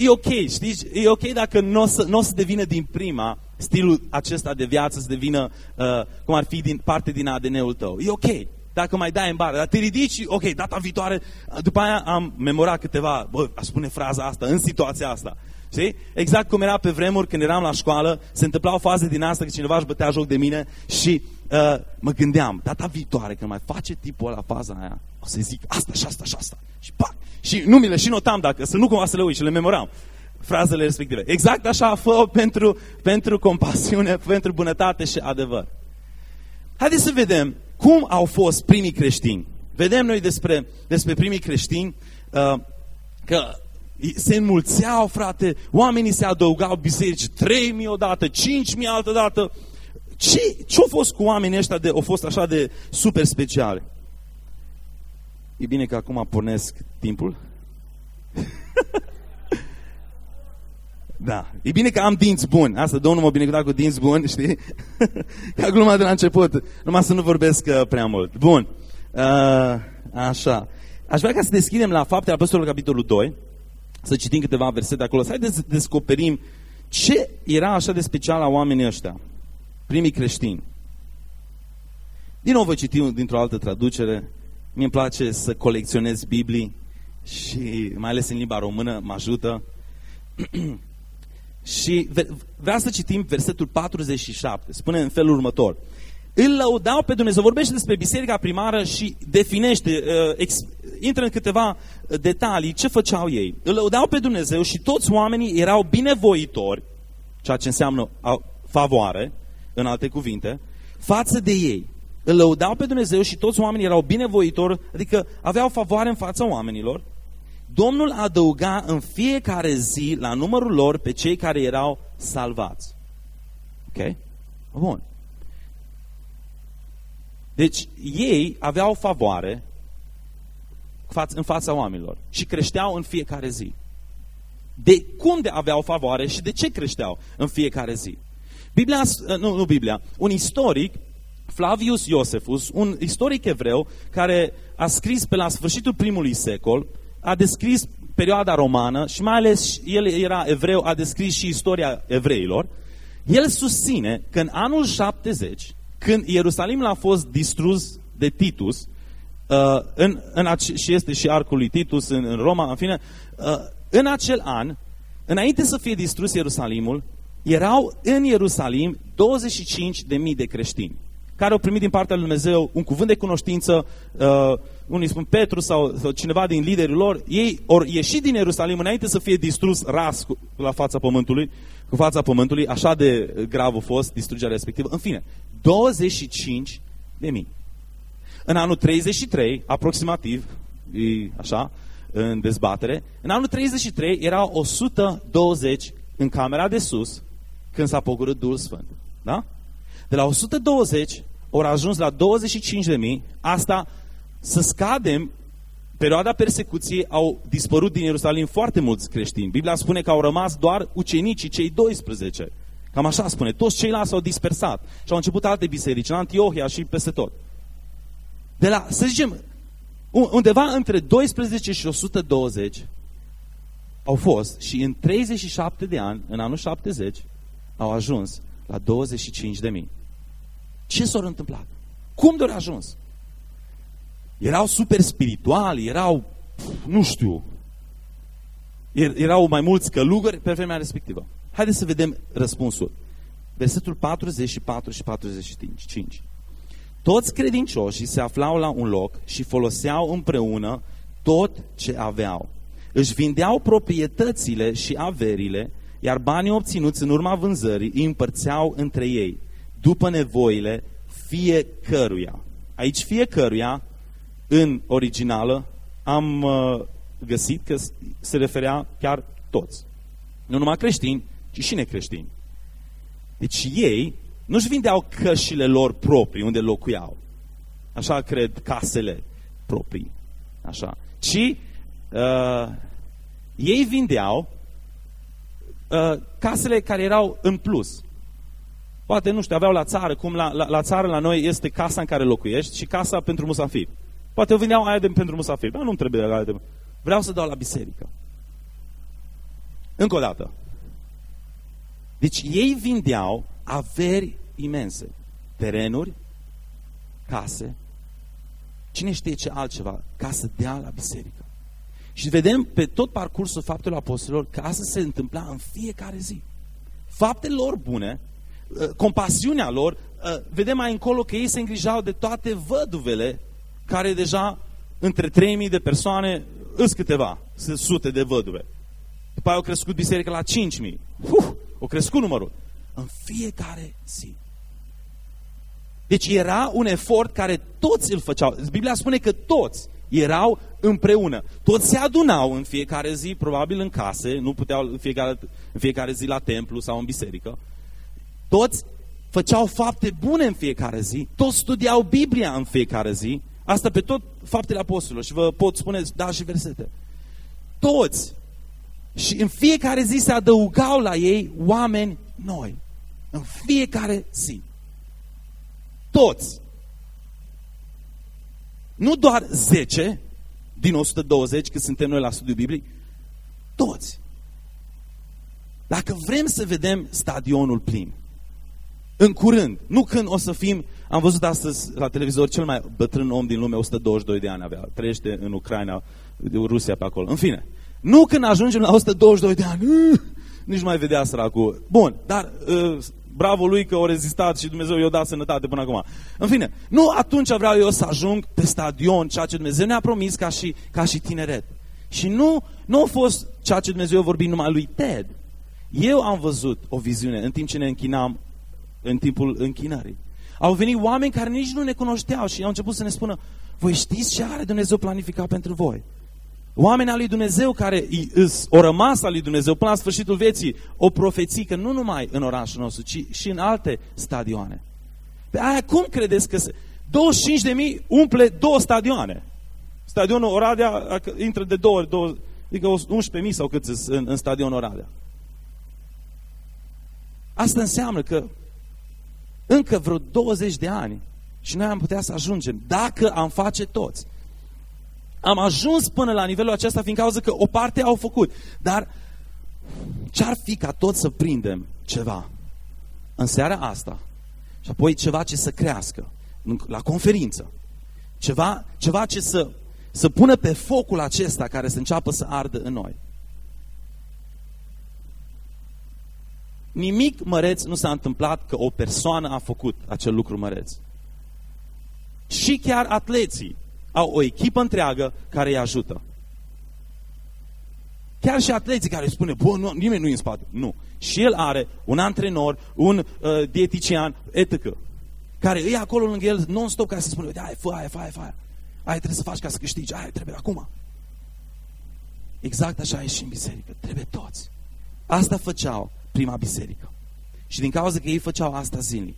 Speaker 1: E ok, știi? E ok dacă nu o să, n-o să devină din prima stilul acesta de viață să devină, uh, cum ar fi, din, parte din ADN-ul tău. E ok dacă mai dai în bară, dar te ridici și, ok, data viitoare, după aia am memorat câteva, bă, aș spune fraza asta, în situația asta. Știi? Exact cum era pe vremuri când eram la școală, se întâmplau faze din asta că cineva își bătea joc de mine și uh, mă gândeam, data viitoare când mai face tipul ăla faza aia, o să zic asta și asta și asta. Și pac! Și nu mi le și notam dacă, să nu cumva să le uit și le memoram frazele respective. Exact așa fă pentru, pentru compasiune, pentru bunătate și adevăr. Haideți să vedem cum au fost primii creștini. Vedem noi despre, despre primii creștini uh, că se înmulțeau, frate, oamenii se adăugau biserici, 3.000 odată, 5.000 altă dată. Ce, ce-au fost cu oamenii ăștia de, au fost așa de super speciale? E bine că acum pornesc timpul. da. E bine că am dinți buni. Asta Domnul m-a binecuvântat cu dinți buni, știi? Ca gluma de la început. Numai să nu vorbesc uh, prea mult. Bun. Uh, așa. Aș vrea ca să deschidem la faptele Apostolului capitolul 2 să citim câteva versete acolo, să haideți să descoperim ce era așa de special la oamenii ăștia, primii creștini. Din nou vă citim dintr-o altă traducere. Mie îmi place să colecționez Biblii și mai ales în limba română mă ajută. și vreau să citim versetul 47. Spune în felul următor. îl lăudau pe Dumnezeu. Vorbește despre biserica primară și definește, uh, ex, intră în câteva detalii ce făceau ei. Îl lăudau pe Dumnezeu și toți oamenii erau binevoitori, ceea ce înseamnă favoare, în alte cuvinte, față de ei. Îl lăudau pe Dumnezeu și toți oamenii erau binevoitori, adică aveau favoare în fața oamenilor. Domnul adăuga în fiecare zi la numărul lor pe cei care erau salvați. Ok? Bun. Deci ei aveau favoare în fața oamenilor și creșteau în fiecare zi. De cum de aveau favoare și de ce creșteau în fiecare zi? Biblia, nu, nu Biblia, un istoric, Flavius Iosefus, un istoric evreu care a scris pe la sfârșitul primului secol, a descris perioada romană și mai ales el era evreu, a descris și istoria evreilor, el susține că în anul 70, când Ierusalimul a fost distrus de Titus, uh, în, în ace- și este și arcul lui Titus în, în Roma, în fine, uh, în acel an, înainte să fie distrus Ierusalimul, erau în Ierusalim 25.000 de creștini care au primit din partea lui Dumnezeu un cuvânt de cunoștință, uh, unii spun Petru sau, sau cineva din liderii lor, ei au ieșit din Ierusalim înainte să fie distrus ras cu, la fața pământului, cu fața pământului, așa de grav a fost distrugerea respectivă. În fine, 25 de mii. În anul 33, aproximativ, e așa, în dezbatere, în anul 33 erau 120 în camera de sus când s-a pogorât Duhul Sfânt. Da? De la 120 au ajuns la 25 de mii, asta să scadem, perioada persecuției au dispărut din Ierusalim foarte mulți creștini. Biblia spune că au rămas doar ucenicii, cei 12. Cam așa spune. Toți ceilalți s-au dispersat și au început alte biserici, în Antiohia și peste tot. De la, să zicem, undeva între 12 și 120 au fost și în 37 de ani, în anul 70, au ajuns la 25 de mii. Ce s-a întâmplat? Cum de ajuns? Erau super spirituali, erau, nu știu, er, erau mai mulți călugări pe vremea respectivă. Haideți să vedem răspunsul. Versetul 44 și 45. Toți credincioșii se aflau la un loc și foloseau împreună tot ce aveau. Își vindeau proprietățile și averile, iar banii obținuți în urma vânzării îi împărțeau între ei după nevoile fiecăruia. Aici fiecăruia, în originală, am uh, găsit că se referea chiar toți. Nu numai creștini, ci și necreștini. Deci ei nu-și vindeau cășile lor proprii unde locuiau. Așa cred casele proprii. Așa. Ci uh, ei vindeau uh, casele care erau în plus. Poate, nu știu, aveau la țară, cum la, la, la țară la noi este casa în care locuiești și casa pentru musafir. Poate vineau aia de, pentru musafir. Dar nu trebuie aia de... Vreau să dau la biserică. Încă o dată. Deci ei vindeau averi imense. Terenuri, case, cine știe ce altceva, ca să dea la biserică. Și vedem pe tot parcursul faptelor apostolilor că asta se întâmpla în fiecare zi. Faptele lor bune Uh, compasiunea lor, uh, vedem mai încolo că ei se îngrijau de toate văduvele care deja între 3000 de persoane îs câteva, sunt sute de văduve. După aia au crescut biserica la 5000. Uf, au crescut numărul. În fiecare zi. Deci era un efort care toți îl făceau. Biblia spune că toți erau împreună. Toți se adunau în fiecare zi, probabil în case, nu puteau în fiecare, în fiecare zi la templu sau în biserică. Toți făceau fapte bune în fiecare zi, toți studiau Biblia în fiecare zi, asta pe tot faptele apostolilor și vă pot spune, da, și versete. Toți. Și în fiecare zi se adăugau la ei oameni noi. În fiecare zi. Toți. Nu doar 10 din 120, că suntem noi la studiu biblic, toți. Dacă vrem să vedem stadionul plin, în curând, nu când o să fim, am văzut astăzi la televizor cel mai bătrân om din lume, 122 de ani avea, trăiește în Ucraina, Rusia pe acolo, în fine. Nu când ajungem la 122 de ani, uh, nici mai vedea săracul. Bun, dar uh, bravo lui că a rezistat și Dumnezeu i-a dat sănătate până acum. În fine, nu atunci vreau eu să ajung pe stadion, ceea ce Dumnezeu ne-a promis ca și, ca și tineret. Și nu, nu a fost ceea ce Dumnezeu a vorbit numai lui Ted. Eu am văzut o viziune în timp ce ne închinam în timpul închinării. Au venit oameni care nici nu ne cunoșteau și au început să ne spună, voi știți ce are Dumnezeu planificat pentru voi? Oamenii al lui Dumnezeu care o rămas al lui Dumnezeu până la sfârșitul vieții, o profețică nu numai în orașul nostru, ci și în alte stadioane. Pe aia cum credeți că se... 25 de mii umple două stadioane. Stadionul Oradea intră de două ori, două, adică 11 sau cât în, în stadionul Oradea. Asta înseamnă că încă vreo 20 de ani și noi am putea să ajungem, dacă am face toți. Am ajuns până la nivelul acesta fiind cauza că o parte au făcut. Dar ce-ar fi ca tot să prindem ceva în seara asta și apoi ceva ce să crească la conferință. Ceva, ceva ce să, să pună pe focul acesta care să înceapă să ardă în noi. Nimic măreț nu s-a întâmplat că o persoană a făcut acel lucru măreț. Și chiar atleții au o echipă întreagă care îi ajută. Chiar și atleții care spune, bă, nu, nimeni nu e în spate. Nu. Și el are un antrenor, un uh, dietician, etc. Care îi acolo lângă el non-stop ca să spună, uite, hai, fă aia, fă aia, fă aia. Aia trebuie să faci ca să câștigi, aia trebuie acum. Exact așa e și în biserică. Trebuie toți. Asta făceau prima biserică. Și din cauza că ei făceau asta zilnic.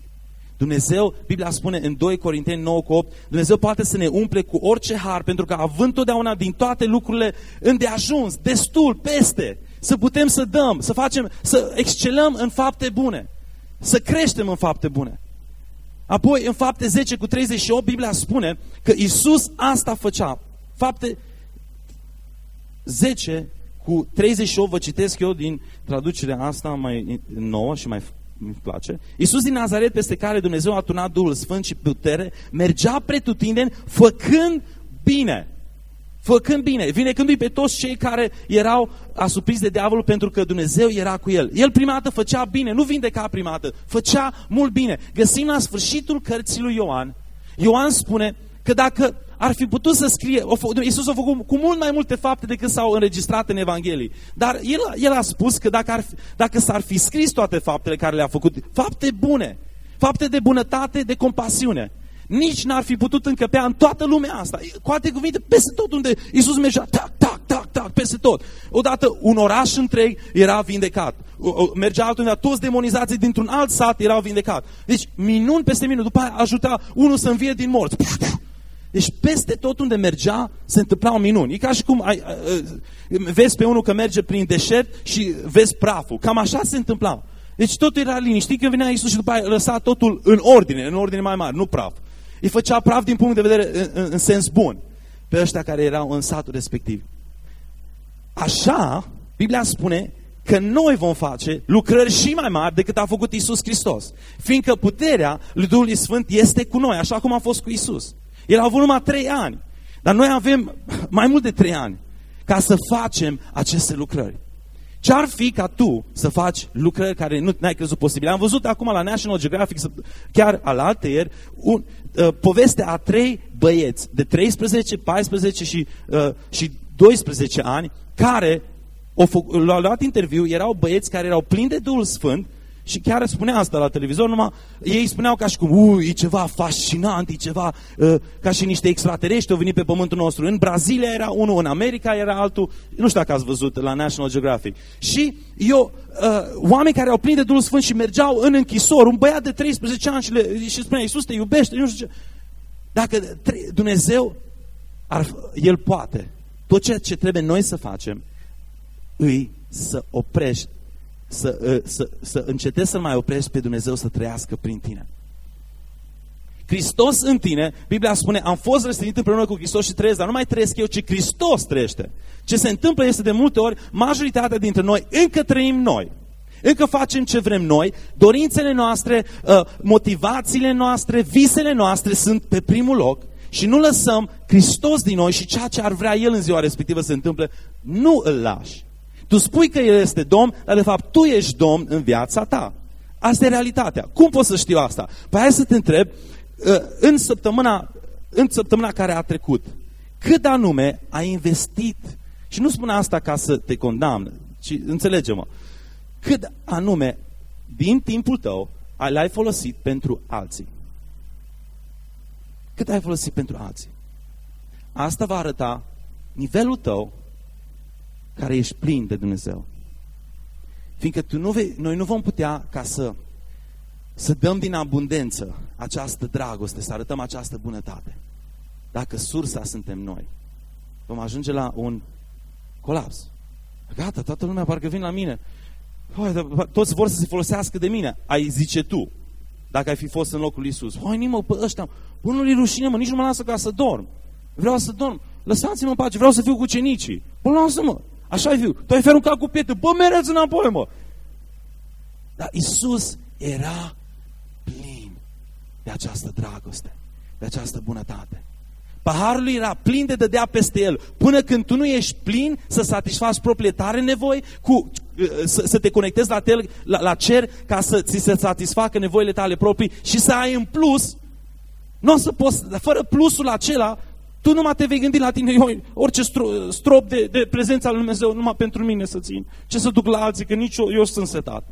Speaker 1: Dumnezeu, Biblia spune în 2 Corinteni 9 cu 8, Dumnezeu poate să ne umple cu orice har, pentru că având totdeauna din toate lucrurile îndeajuns, destul, peste, să putem să dăm, să facem, să excelăm în fapte bune, să creștem în fapte bune. Apoi, în fapte 10 cu 38, Biblia spune că Isus asta făcea. Fapte 10 cu 38, vă citesc eu din traducerea asta mai nouă și mai îmi place. Iisus din Nazaret, peste care Dumnezeu a turnat Duhul Sfânt și putere, mergea pretutindeni făcând bine. Făcând bine, vinecându-i pe toți cei care erau asupriți de diavolul pentru că Dumnezeu era cu el. El prima dată făcea bine, nu vindeca prima dată, făcea mult bine. Găsim la sfârșitul cărții lui Ioan, Ioan spune că dacă ar fi putut să scrie, Iisus a făcut cu mult mai multe fapte decât s-au înregistrat în Evanghelii. Dar el, el a spus că dacă, ar, dacă s-ar fi scris toate faptele care le-a făcut, fapte bune, fapte de bunătate, de compasiune, nici n-ar fi putut încăpea în toată lumea asta. Cu alte cuvinte, peste tot unde Iisus mergea, tac, tac, tac, tac, peste tot. Odată un oraș întreg era vindecat. Mergea altundeva, toți demonizații dintr-un alt sat erau vindecat. Deci, minuni peste minuni. După aia ajuta unul să învie din morți. Deci peste tot unde mergea se întâmplau minuni. E ca și cum ai, vezi pe unul că merge prin deșert și vezi praful. Cam așa se întâmplau. Deci totul era liniștit când venea Iisus și după aia lăsa totul în ordine, în ordine mai mare, nu praf. Îi făcea praf din punct de vedere în, în, în sens bun pe ăștia care erau în satul respectiv. Așa, Biblia spune că noi vom face lucrări și mai mari decât a făcut Isus Hristos. Fiindcă puterea lui Duhul Sfânt este cu noi, așa cum a fost cu Isus. El a avut numai trei ani. Dar noi avem mai mult de trei ani ca să facem aceste lucrări. Ce-ar fi ca tu să faci lucrări care nu ai crezut posibile? Am văzut acum la National Geographic, chiar al ieri, un, uh, povestea a trei băieți de 13, 14 și, uh, și 12 ani care au luat interviu, erau băieți care erau plini de Duhul Sfânt și chiar spunea asta la televizor, numai ei spuneau ca și cum, ui, e ceva fascinant, e ceva uh, ca și niște extraterestri au venit pe pământul nostru. În Brazilia era unul, în America era altul, nu știu dacă ați văzut la National Geographic. Și eu, uh, oameni care au plin de Duhul Sfânt și mergeau în închisor, un băiat de 13 ani și, le, și spunea, Iisus te iubește, nu știu ce. Dacă Dumnezeu, ar, El poate, tot ceea ce trebuie noi să facem, îi să oprești să, ă, să, să încetezi să mai oprești pe Dumnezeu să trăiască prin tine. Hristos în tine, Biblia spune, am fost răstignit împreună cu Hristos și trăiesc, dar nu mai trăiesc eu, ci Hristos trăiește. Ce se întâmplă este de multe ori, majoritatea dintre noi încă trăim noi. Încă facem ce vrem noi, dorințele noastre, ă, motivațiile noastre, visele noastre sunt pe primul loc și nu lăsăm Hristos din noi și ceea ce ar vrea El în ziua respectivă să se întâmple, nu îl lași. Tu spui că El este Domn, dar de fapt Tu ești Domn în viața ta. Asta e realitatea. Cum pot să știu asta? Păi hai să te întreb, uh, în săptămâna, în săptămâna care a trecut, cât anume ai investit, și nu spun asta ca să te condamn, ci înțelege-mă, cât anume din timpul tău l-ai folosit pentru alții. Cât ai folosit pentru alții. Asta va arăta nivelul tău care ești plin de Dumnezeu. Fiindcă tu nu vei, noi nu vom putea ca să, să dăm din abundență această dragoste, să arătăm această bunătate. Dacă sursa suntem noi, vom ajunge la un colaps. Gata, toată lumea parcă vine la mine. Păi, toți vor să se folosească de mine. Ai zice tu, dacă ai fi fost în locul lui Isus. Hai, nimă, pe ăștia, până nu-i rușine, mă, nici nu mă lasă ca să dorm. Vreau să dorm. Lăsați-mă în pace, vreau să fiu cu cenicii. Până lasă-mă. Așa ai fiu. Tu ai fi aruncat cu pietre. Bă, mereți înapoi, mă. Dar Isus era plin de această dragoste, de această bunătate. Paharul era plin de dădea peste el. Până când tu nu ești plin să satisfaci proprietare nevoi, cu, să, să te conectezi la, tel, la, la cer ca să ți se satisfacă nevoile tale proprii și să ai în plus, nu o să poți, fără plusul acela, tu numai te vei gândi la tine, eu, orice stro, strop de, de prezența lui Dumnezeu, numai pentru mine să țin. Ce să duc la alții, că nici eu, eu sunt setat.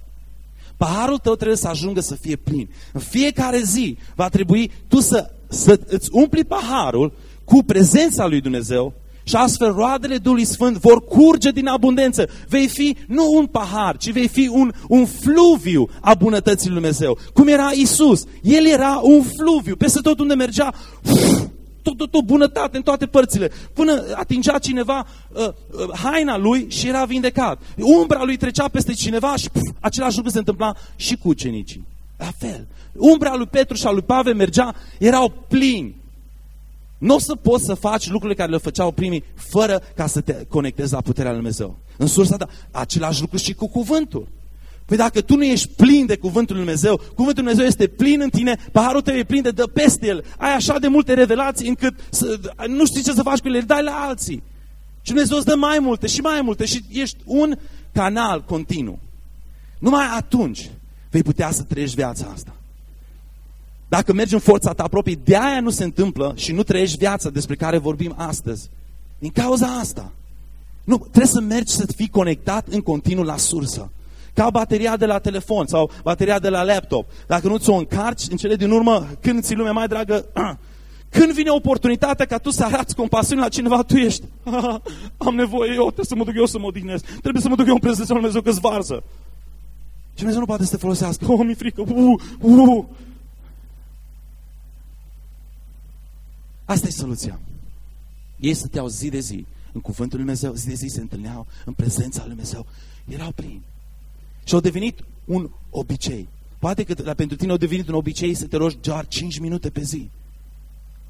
Speaker 1: Paharul tău trebuie să ajungă să fie plin. În fiecare zi va trebui tu să, să îți umpli paharul cu prezența lui Dumnezeu și astfel roadele Duhului Sfânt vor curge din abundență. Vei fi nu un pahar, ci vei fi un, un fluviu a bunătății lui Dumnezeu. Cum era Isus? El era un fluviu. Peste tot unde mergea, uf, tot, tot, tot bunătate în toate părțile. Până atingea cineva uh, uh, haina lui și era vindecat. Umbra lui trecea peste cineva și puf, același lucru se întâmpla și cu ucenicii. La fel. Umbra lui Petru și a lui Pavel mergea, erau plini. Nu o să poți să faci lucrurile care le făceau primii fără ca să te conectezi la puterea lui Dumnezeu. În sursa ta, același lucru și cu cuvântul. Păi dacă tu nu ești plin de cuvântul lui Dumnezeu, cuvântul lui Dumnezeu este plin în tine, paharul tău e plin de dă peste el. Ai așa de multe revelații încât să, nu știi ce să faci cu ele, le dai la alții. Și Dumnezeu îți dă mai multe și mai multe și ești un canal continuu. Numai atunci vei putea să trăiești viața asta. Dacă mergi în forța ta proprie, de aia nu se întâmplă și nu trăiești viața despre care vorbim astăzi. Din cauza asta. Nu, trebuie să mergi să fii conectat în continuu la sursă. Ca bateria de la telefon sau bateria de la laptop. Dacă nu ți-o încarci, în cele din urmă, când ți lumea mai dragă, când vine oportunitatea ca tu să arăți compasiune la cineva, tu ești, am nevoie eu, trebuie să mă duc eu să mă odihnesc, trebuie să mă duc eu în prezența lui Dumnezeu că-ți varză. Și Dumnezeu nu poate să te folosească. Oh, mi-e frică. Uh, uh. Asta e soluția. Ei stăteau zi de zi în cuvântul lui Dumnezeu, zi de zi se întâlneau în prezența lui Dumnezeu. Erau plini. Și au devenit un obicei. Poate că la, pentru tine au devenit un obicei să te rogi doar 5 minute pe zi.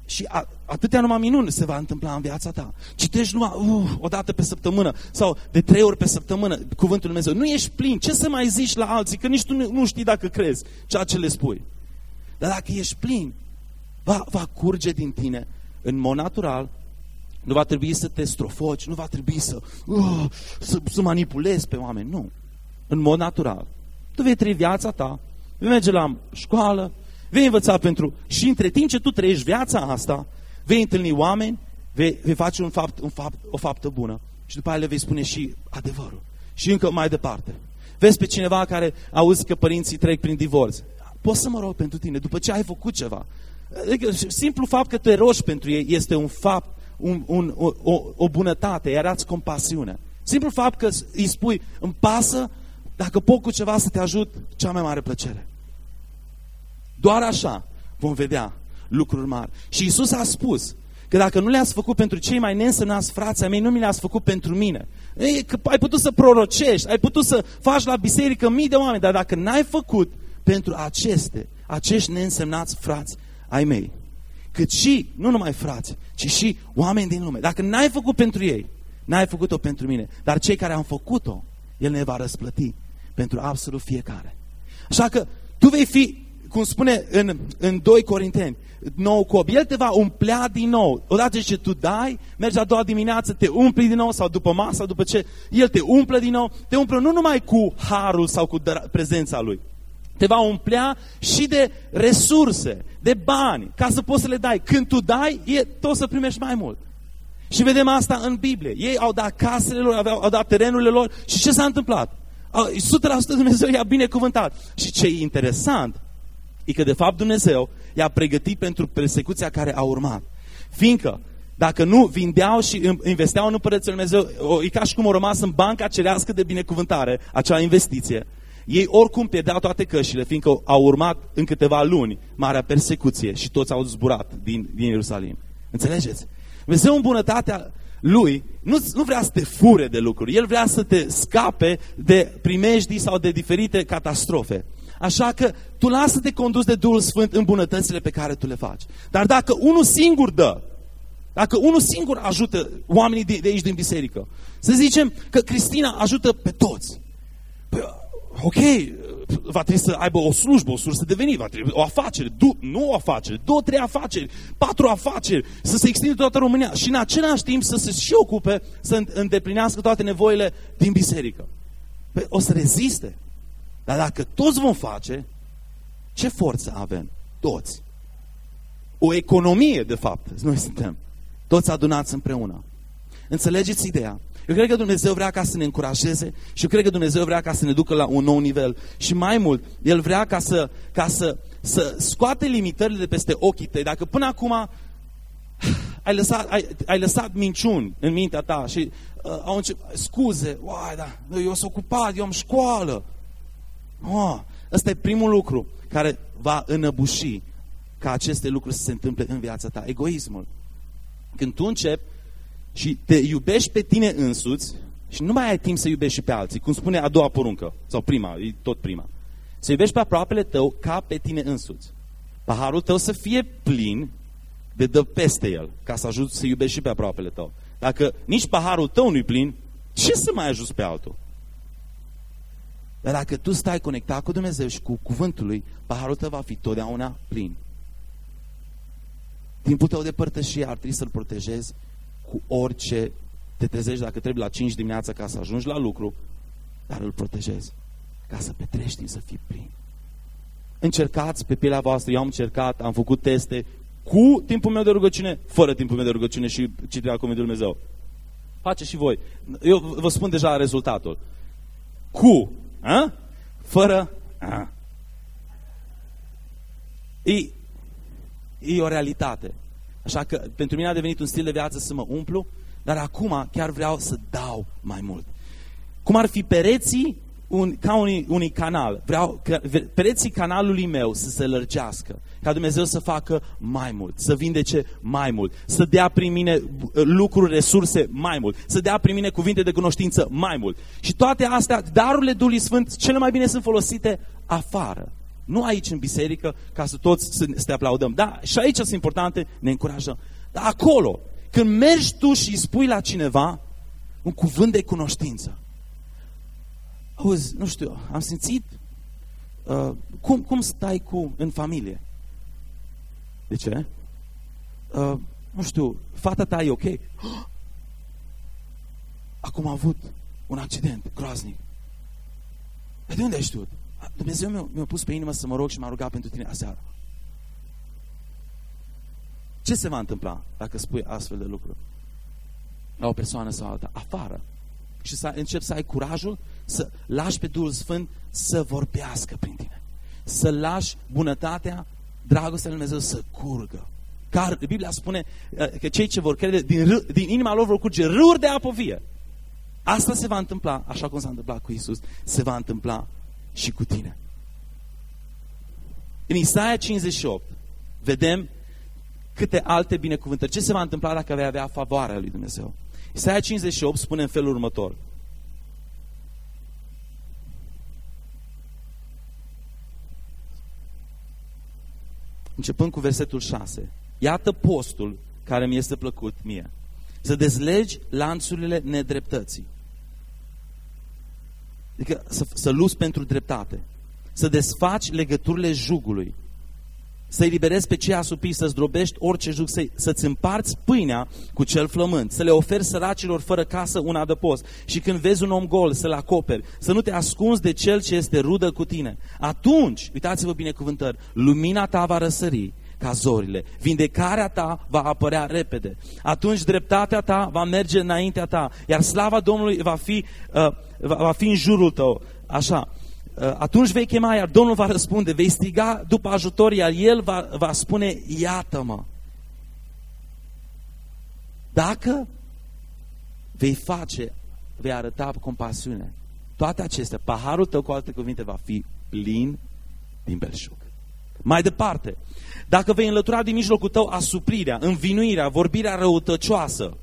Speaker 1: Și a, atâtea numai minuni se va întâmpla în viața ta. Citești numai uh, o dată pe săptămână sau de trei ori pe săptămână cuvântul Lui Dumnezeu. Nu ești plin. Ce să mai zici la alții? Că nici tu nu, nu știi dacă crezi ceea ce le spui. Dar dacă ești plin, va, va curge din tine în mod natural. Nu va trebui să te strofoci, nu va trebui să, uh, să, să manipulezi pe oameni. Nu în mod natural. Tu vei trăi viața ta, vei merge la școală, vei învăța pentru... Și între timp ce tu trăiești viața asta, vei întâlni oameni, vei, vei face un fapt, un fapt, o faptă bună și după aia le vei spune și adevărul. Și încă mai departe. Vezi pe cineva care auzi că părinții trec prin divorț. Poți să mă rog pentru tine, după ce ai făcut ceva. Adică, simplu fapt că te rogi pentru ei este un fapt, un, un, o, o, o bunătate, îi arăți compasiune. Simplu fapt că îi spui, îmi pasă dacă pot cu ceva să te ajut, cea mai mare plăcere. Doar așa vom vedea lucruri mari. Și Isus a spus că dacă nu le-ați făcut pentru cei mai neînsemnați frații mei, nu mi le-ați făcut pentru mine. Ei, că ai putut să prorocești, ai putut să faci la biserică mii de oameni, dar dacă n-ai făcut pentru aceste, acești neînsemnați frați ai mei, cât și, nu numai frați, ci și oameni din lume, dacă n-ai făcut pentru ei, n-ai făcut-o pentru mine, dar cei care au făcut-o, El ne va răsplăti pentru absolut fiecare. Așa că tu vei fi, cum spune în, în 2 Corinteni, nou cop, el te va umplea din nou. Odată ce tu dai, mergi a doua dimineață, te umpli din nou sau după masă, după ce el te umple din nou, te umple nu numai cu harul sau cu prezența lui, te va umplea și de resurse, de bani, ca să poți să le dai. Când tu dai, e tot să primești mai mult. Și vedem asta în Biblie. Ei au dat casele lor, aveau, au dat terenurile lor și ce s-a întâmplat? 100% Dumnezeu i-a binecuvântat. Și ce e interesant e că de fapt Dumnezeu i-a pregătit pentru persecuția care a urmat. Fiindcă dacă nu vindeau și investeau în Împărăția Lui Dumnezeu, e ca și cum au rămas în banca cerească de binecuvântare, acea investiție. Ei oricum pierdeau toate cășile, fiindcă au urmat în câteva luni marea persecuție și toți au zburat din, din Ierusalim. Înțelegeți? Dumnezeu în bunătatea Lui nu, nu vrea să te fure de lucruri, El vrea să te scape de primejdii sau de diferite catastrofe. Așa că tu lasă-te condus de Duhul Sfânt în bunătățile pe care tu le faci. Dar dacă unul singur dă, dacă unul singur ajută oamenii de, de aici din biserică, să zicem că Cristina ajută pe toți. Păi, ok, va trebui să aibă o slujbă, o sursă de venit, va trebui o afacere, du, nu o afacere, două, trei afaceri, patru afaceri, să se extindă toată România și în același timp să se și ocupe să îndeplinească toate nevoile din biserică. Păi, o să reziste. Dar dacă toți vom face, ce forță avem? Toți. O economie, de fapt, noi suntem. Toți adunați împreună. Înțelegeți ideea? Eu cred că Dumnezeu vrea ca să ne încurajeze și eu cred că Dumnezeu vrea ca să ne ducă la un nou nivel. Și mai mult, El vrea ca să, ca să, să scoate limitările de peste ochii tăi. Dacă până acum ai lăsat, ai, ai lăsat minciuni în mintea ta și uh, au început, scuze, uai, da, eu sunt ocupat, eu am școală. Oh, ăsta e primul lucru care va înăbuși ca aceste lucruri să se întâmple în viața ta. Egoismul. Când tu începi și te iubești pe tine însuți și nu mai ai timp să iubești și pe alții, cum spune a doua poruncă, sau prima, e tot prima. Să iubești pe aproapele tău ca pe tine însuți. Paharul tău să fie plin de dă peste el, ca să ajuți să iubești și pe aproapele tău. Dacă nici paharul tău nu-i plin, ce să mai ajuți pe altul? Dar dacă tu stai conectat cu Dumnezeu și cu cuvântul lui, paharul tău va fi totdeauna plin. Timpul tău de părtășie ar trebui să-l protejezi cu orice te trezești dacă trebuie la 5 dimineața ca să ajungi la lucru, dar îl protejezi ca să petrești timp să fii plin. Încercați pe pielea voastră, eu am încercat, am făcut teste cu timpul meu de rugăciune, fără timpul meu de rugăciune și citirea Cuvântului Dumnezeu. Face și voi. Eu vă spun deja rezultatul. Cu, a? fără, a. E, e o realitate. Așa că pentru mine a devenit un stil de viață să mă umplu, dar acum chiar vreau să dau mai mult. Cum ar fi pereții un, ca unui, unui canal. Vreau că pereții canalului meu să se lărgească. Ca Dumnezeu să facă mai mult, să vindece mai mult, să dea prin mine lucruri, resurse mai mult, să dea prin mine cuvinte de cunoștință mai mult. Și toate astea, darurile Duhului Sfânt, cele mai bine sunt folosite afară. Nu aici în biserică, ca să toți să, să te aplaudăm. Da, și aici sunt importante, ne încurajăm. Dar acolo, când mergi tu și îi spui la cineva un cuvânt de cunoștință, auzi, nu știu, am simțit uh, cum, cum stai cu în familie. De ce? Uh, nu știu, fata ta e ok? Acum a avut un accident groaznic. De unde ai știut? Dumnezeu mi-a, mi pus pe inimă să mă rog și m-a rugat pentru tine aseară. Ce se va întâmpla dacă spui astfel de lucruri? La o persoană sau alta, afară. Și să începi să ai curajul să lași pe Duhul Sfânt să vorbească prin tine. Să lași bunătatea, dragostea lui Dumnezeu să curgă. Car Biblia spune uh, că cei ce vor crede, din, râ, din inima lor vor curge râuri de apă vie. Asta se va întâmpla, așa cum s-a întâmplat cu Isus, se va întâmpla și cu tine. În Isaia 58 vedem câte alte binecuvântări. Ce se va întâmpla dacă vei avea favoarea lui Dumnezeu? Isaia 58 spune în felul următor. Începând cu versetul 6. Iată postul care mi este plăcut mie. Să dezlegi lanțurile nedreptății Adică să, să luți pentru dreptate. Să desfaci legăturile jugului. să-i liberezi pe cei asupriți, să zdrobești orice juc, să, să-ți împarți pâinea cu cel flământ, să le oferi săracilor fără casă un adăpost și când vezi un om gol să-l acoperi, să nu te ascunzi de cel ce este rudă cu tine. Atunci, uitați-vă bine cuvântări, lumina ta va răsări ca zorile. Vindecarea ta va apărea repede. Atunci dreptatea ta va merge înaintea ta, iar slava Domnului va fi, uh, va, va fi în jurul tău. Așa. Uh, atunci vei chema, iar Domnul va răspunde, vei striga după ajutor, iar El va, va spune, iată-mă. Dacă vei face, vei arăta compasiune, toate acestea, paharul tău, cu alte cuvinte, va fi plin din belșug. Mai departe, dacă vei înlătura din mijlocul tău asuprirea, învinuirea, vorbirea răutăcioasă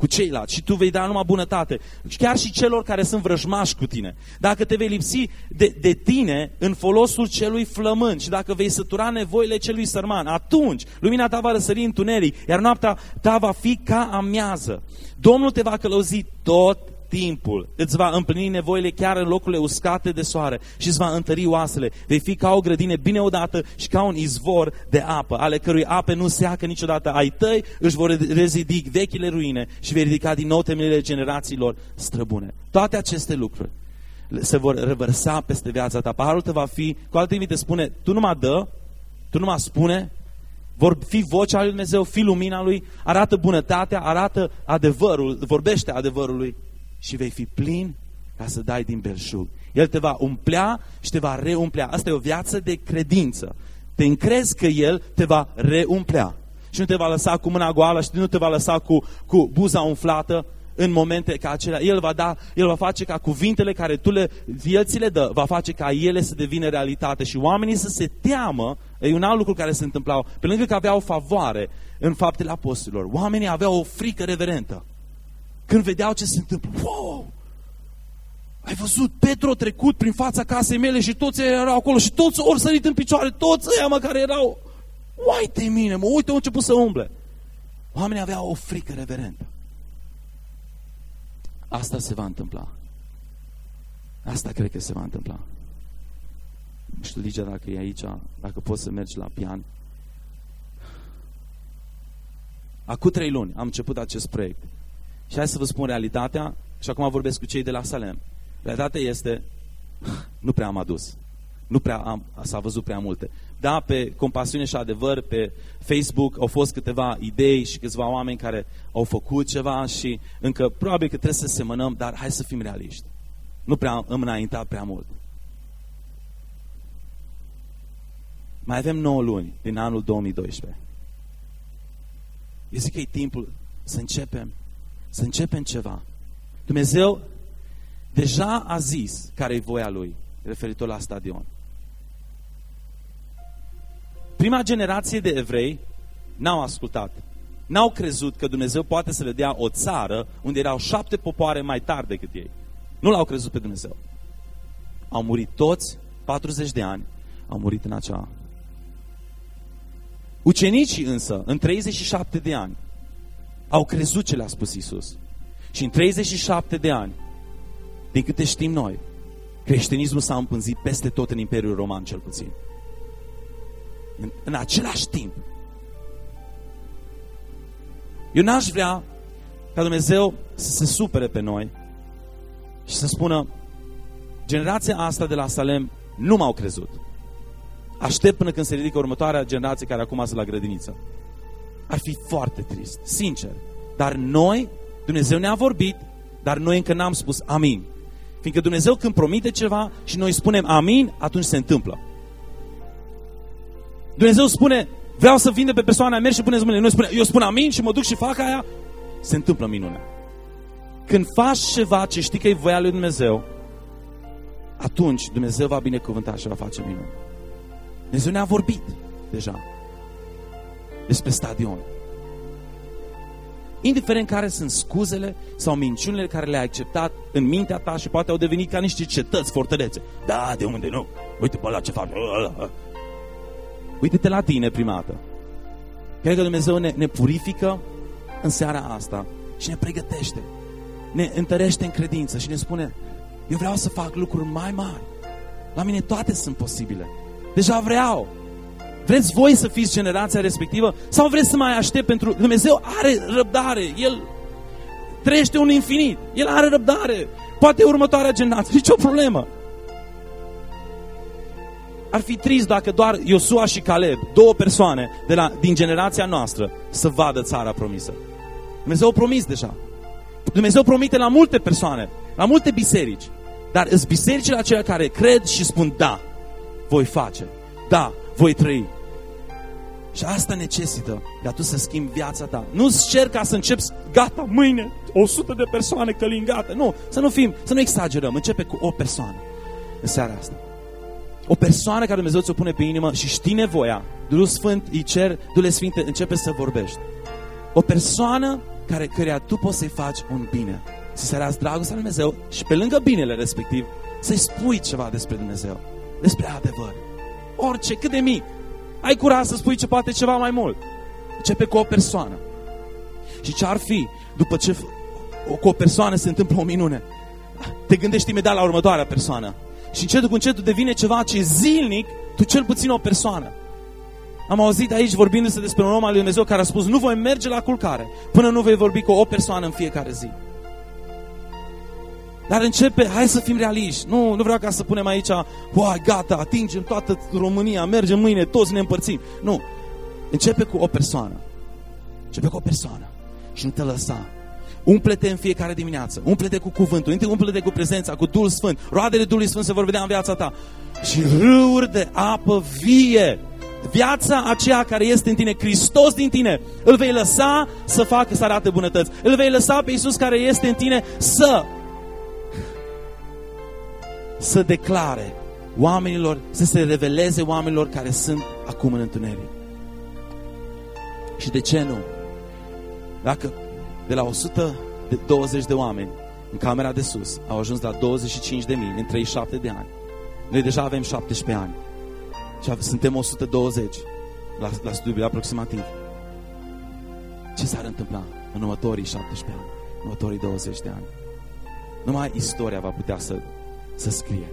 Speaker 1: cu ceilalți și tu vei da numai bunătate, chiar și celor care sunt vrăjmași cu tine, dacă te vei lipsi de, de tine în folosul celui flământ și dacă vei sătura nevoile celui sărman, atunci lumina ta va răsări în tuneric, iar noaptea ta va fi ca amiază. Domnul te va călăuzi tot timpul. Îți va împlini nevoile chiar în locurile uscate de soare și îți va întări oasele. Vei fi ca o grădină bine odată și ca un izvor de apă, ale cărui ape nu seacă niciodată. Ai tăi își vor rezidi vechile ruine și vei ridica din nou temelele generațiilor străbune. Toate aceste lucruri se vor revărsa peste viața ta. Paharul te va fi, cu alte te spune, tu nu mă dă, tu nu mă spune, vor fi vocea lui Dumnezeu, fi lumina lui, arată bunătatea, arată adevărul, vorbește adevărului și vei fi plin ca să dai din belșug. El te va umplea și te va reumplea. Asta e o viață de credință. Te încrezi că El te va reumplea. Și nu te va lăsa cu mâna goală și nu te va lăsa cu, cu buza umflată în momente ca acelea. El va, da, el va face ca cuvintele care tu le, El ți le dă, va face ca ele să devină realitate și oamenii să se teamă. E un alt lucru care se întâmplau. Pe lângă că aveau favoare în faptele apostolilor, oamenii aveau o frică reverentă. Când vedeau ce se întâmplă, wow! Ai văzut, Petru a trecut prin fața casei mele și toți erau acolo și toți ori sărit în picioare, toți ăia mă care erau, uite mine, mă, uite, au început să umble. Oamenii aveau o frică reverentă. Asta se va întâmpla. Asta cred că se va întâmpla. Nu știu, Ligia, dacă e aici, dacă poți să mergi la pian. Acum trei luni am început acest proiect. Și hai să vă spun realitatea, și acum vorbesc cu cei de la Salem. Realitatea este, nu prea am adus. Nu prea am, s-a văzut prea multe. Da, pe Compasiune și Adevăr, pe Facebook au fost câteva idei și câțiva oameni care au făcut ceva și încă probabil că trebuie să semănăm, dar hai să fim realiști. Nu prea am înaintat prea mult. Mai avem 9 luni din anul 2012. Eu zic că e timpul să începem să începem ceva. Dumnezeu deja a zis care e voia Lui referitor la stadion. Prima generație de evrei n-au ascultat. N-au crezut că Dumnezeu poate să le dea o țară unde erau șapte popoare mai tari decât ei. Nu l-au crezut pe Dumnezeu. Au murit toți, 40 de ani, au murit în acea. Ucenicii însă, în 37 de ani, au crezut ce le-a spus Isus. Și în 37 de ani, din câte știm noi, creștinismul s-a împânzit peste tot în Imperiul Roman, cel puțin. În, în același timp. Eu n-aș vrea ca Dumnezeu să se supere pe noi și să spună generația asta de la Salem nu m-au crezut. Aștept până când se ridică următoarea generație care acum sunt la grădiniță. Ar fi foarte trist, sincer. Dar noi, Dumnezeu ne-a vorbit, dar noi încă n-am spus amin. Fiindcă Dumnezeu când promite ceva și noi spunem amin, atunci se întâmplă. Dumnezeu spune, vreau să vinde pe persoana, mergi și puneți mâinile. Noi spune, eu spun amin și mă duc și fac aia, se întâmplă minunea. Când faci ceva ce știi că e voia lui Dumnezeu, atunci Dumnezeu va binecuvânta și va face minune. Dumnezeu ne-a vorbit deja despre stadion. Indiferent care sunt scuzele sau minciunile care le-ai acceptat în mintea ta și poate au devenit ca niște cetăți fortărețe. Da, de unde nu? Uite pe la ce faci. Uite-te la tine prima dată. Cred că Dumnezeu ne, ne purifică în seara asta și ne pregătește. Ne întărește în credință și ne spune eu vreau să fac lucruri mai mari. La mine toate sunt posibile. Deja vreau. Vreți voi să fiți generația respectivă? Sau vreți să mai aștept pentru... Dumnezeu are răbdare. El trăiește un infinit. El are răbdare. Poate următoarea generație. Nici o problemă. Ar fi trist dacă doar Iosua și Caleb, două persoane de la, din generația noastră, să vadă țara promisă. Dumnezeu a promis deja. Dumnezeu promite la multe persoane, la multe biserici. Dar sunt bisericile acelea care cred și spun da, voi face, da, voi trăi. Și asta necesită ca tu să schimbi viața ta. Nu-ți cer ca să începi, gata, mâine, 100 de persoane călingate. Nu, să nu fim, să nu exagerăm. Începe cu o persoană în seara asta. O persoană care Dumnezeu ți-o pune pe inimă și știi nevoia. Duhul Sfânt îi cer, Duhul Sfinte, începe să vorbești. O persoană care, căreia tu poți să-i faci un bine. Să se reați dragostea lui Dumnezeu și pe lângă binele respectiv să-i spui ceva despre Dumnezeu. Despre adevăr. Orice, cât de mic. Ai curaj să spui ce poate ceva mai mult. Începe cu o persoană. Și ce ar fi după ce cu o persoană se întâmplă o minune? Te gândești imediat la următoarea persoană. Și încetul cu încetul devine ceva ce zilnic, tu cel puțin o persoană. Am auzit aici vorbindu-se despre un om al lui Dumnezeu care a spus nu voi merge la culcare până nu vei vorbi cu o persoană în fiecare zi. Dar începe, hai să fim realiști. Nu, nu vreau ca să punem aici, uai, gata, atingem toată România, mergem mâine, toți ne împărțim. Nu. Începe cu o persoană. Începe cu o persoană. Și nu te lăsa. Umple-te în fiecare dimineață. Umple-te cu cuvântul. Umple-te cu prezența, cu Duhul Sfânt. Roadele Duhului Sfânt se vor vedea în viața ta. Și râuri de apă vie. Viața aceea care este în tine, Hristos din tine, îl vei lăsa să facă să arate bunătăți. Îl vei lăsa pe Iisus care este în tine să să declare oamenilor, să se reveleze oamenilor care sunt acum în întuneric. Și de ce nu? Dacă de la 120 de oameni în camera de sus au ajuns la 25 de mii în 37 de ani, noi deja avem 17 ani și suntem 120 la, la studiul aproximativ. Ce s-ar întâmpla în următorii 17 ani, în următorii 20 de ani? Numai istoria va putea să să scrie.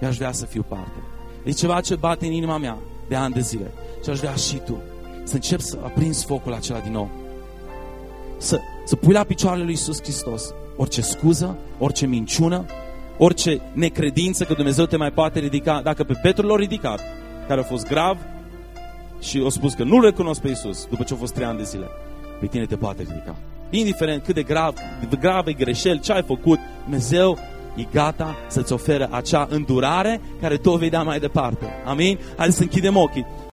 Speaker 1: Eu aș vrea să fiu parte. E ceva ce bate în inima mea de ani de zile. Și aș vrea și tu să încep să aprinzi focul acela din nou. Să, să pui la picioarele lui Iisus Hristos orice scuză, orice minciună, orice necredință că Dumnezeu te mai poate ridica. Dacă pe Petru l-a ridicat, care a fost grav și a spus că nu-L recunosc pe Iisus după ce a fost trei ani de zile, pe tine te poate ridica. Indiferent cât de grav, de grav e greșel, ce ai făcut, Dumnezeu e gata să-ți oferă acea îndurare care tu o vei da mai departe. Amin? Hai să închidem ochii.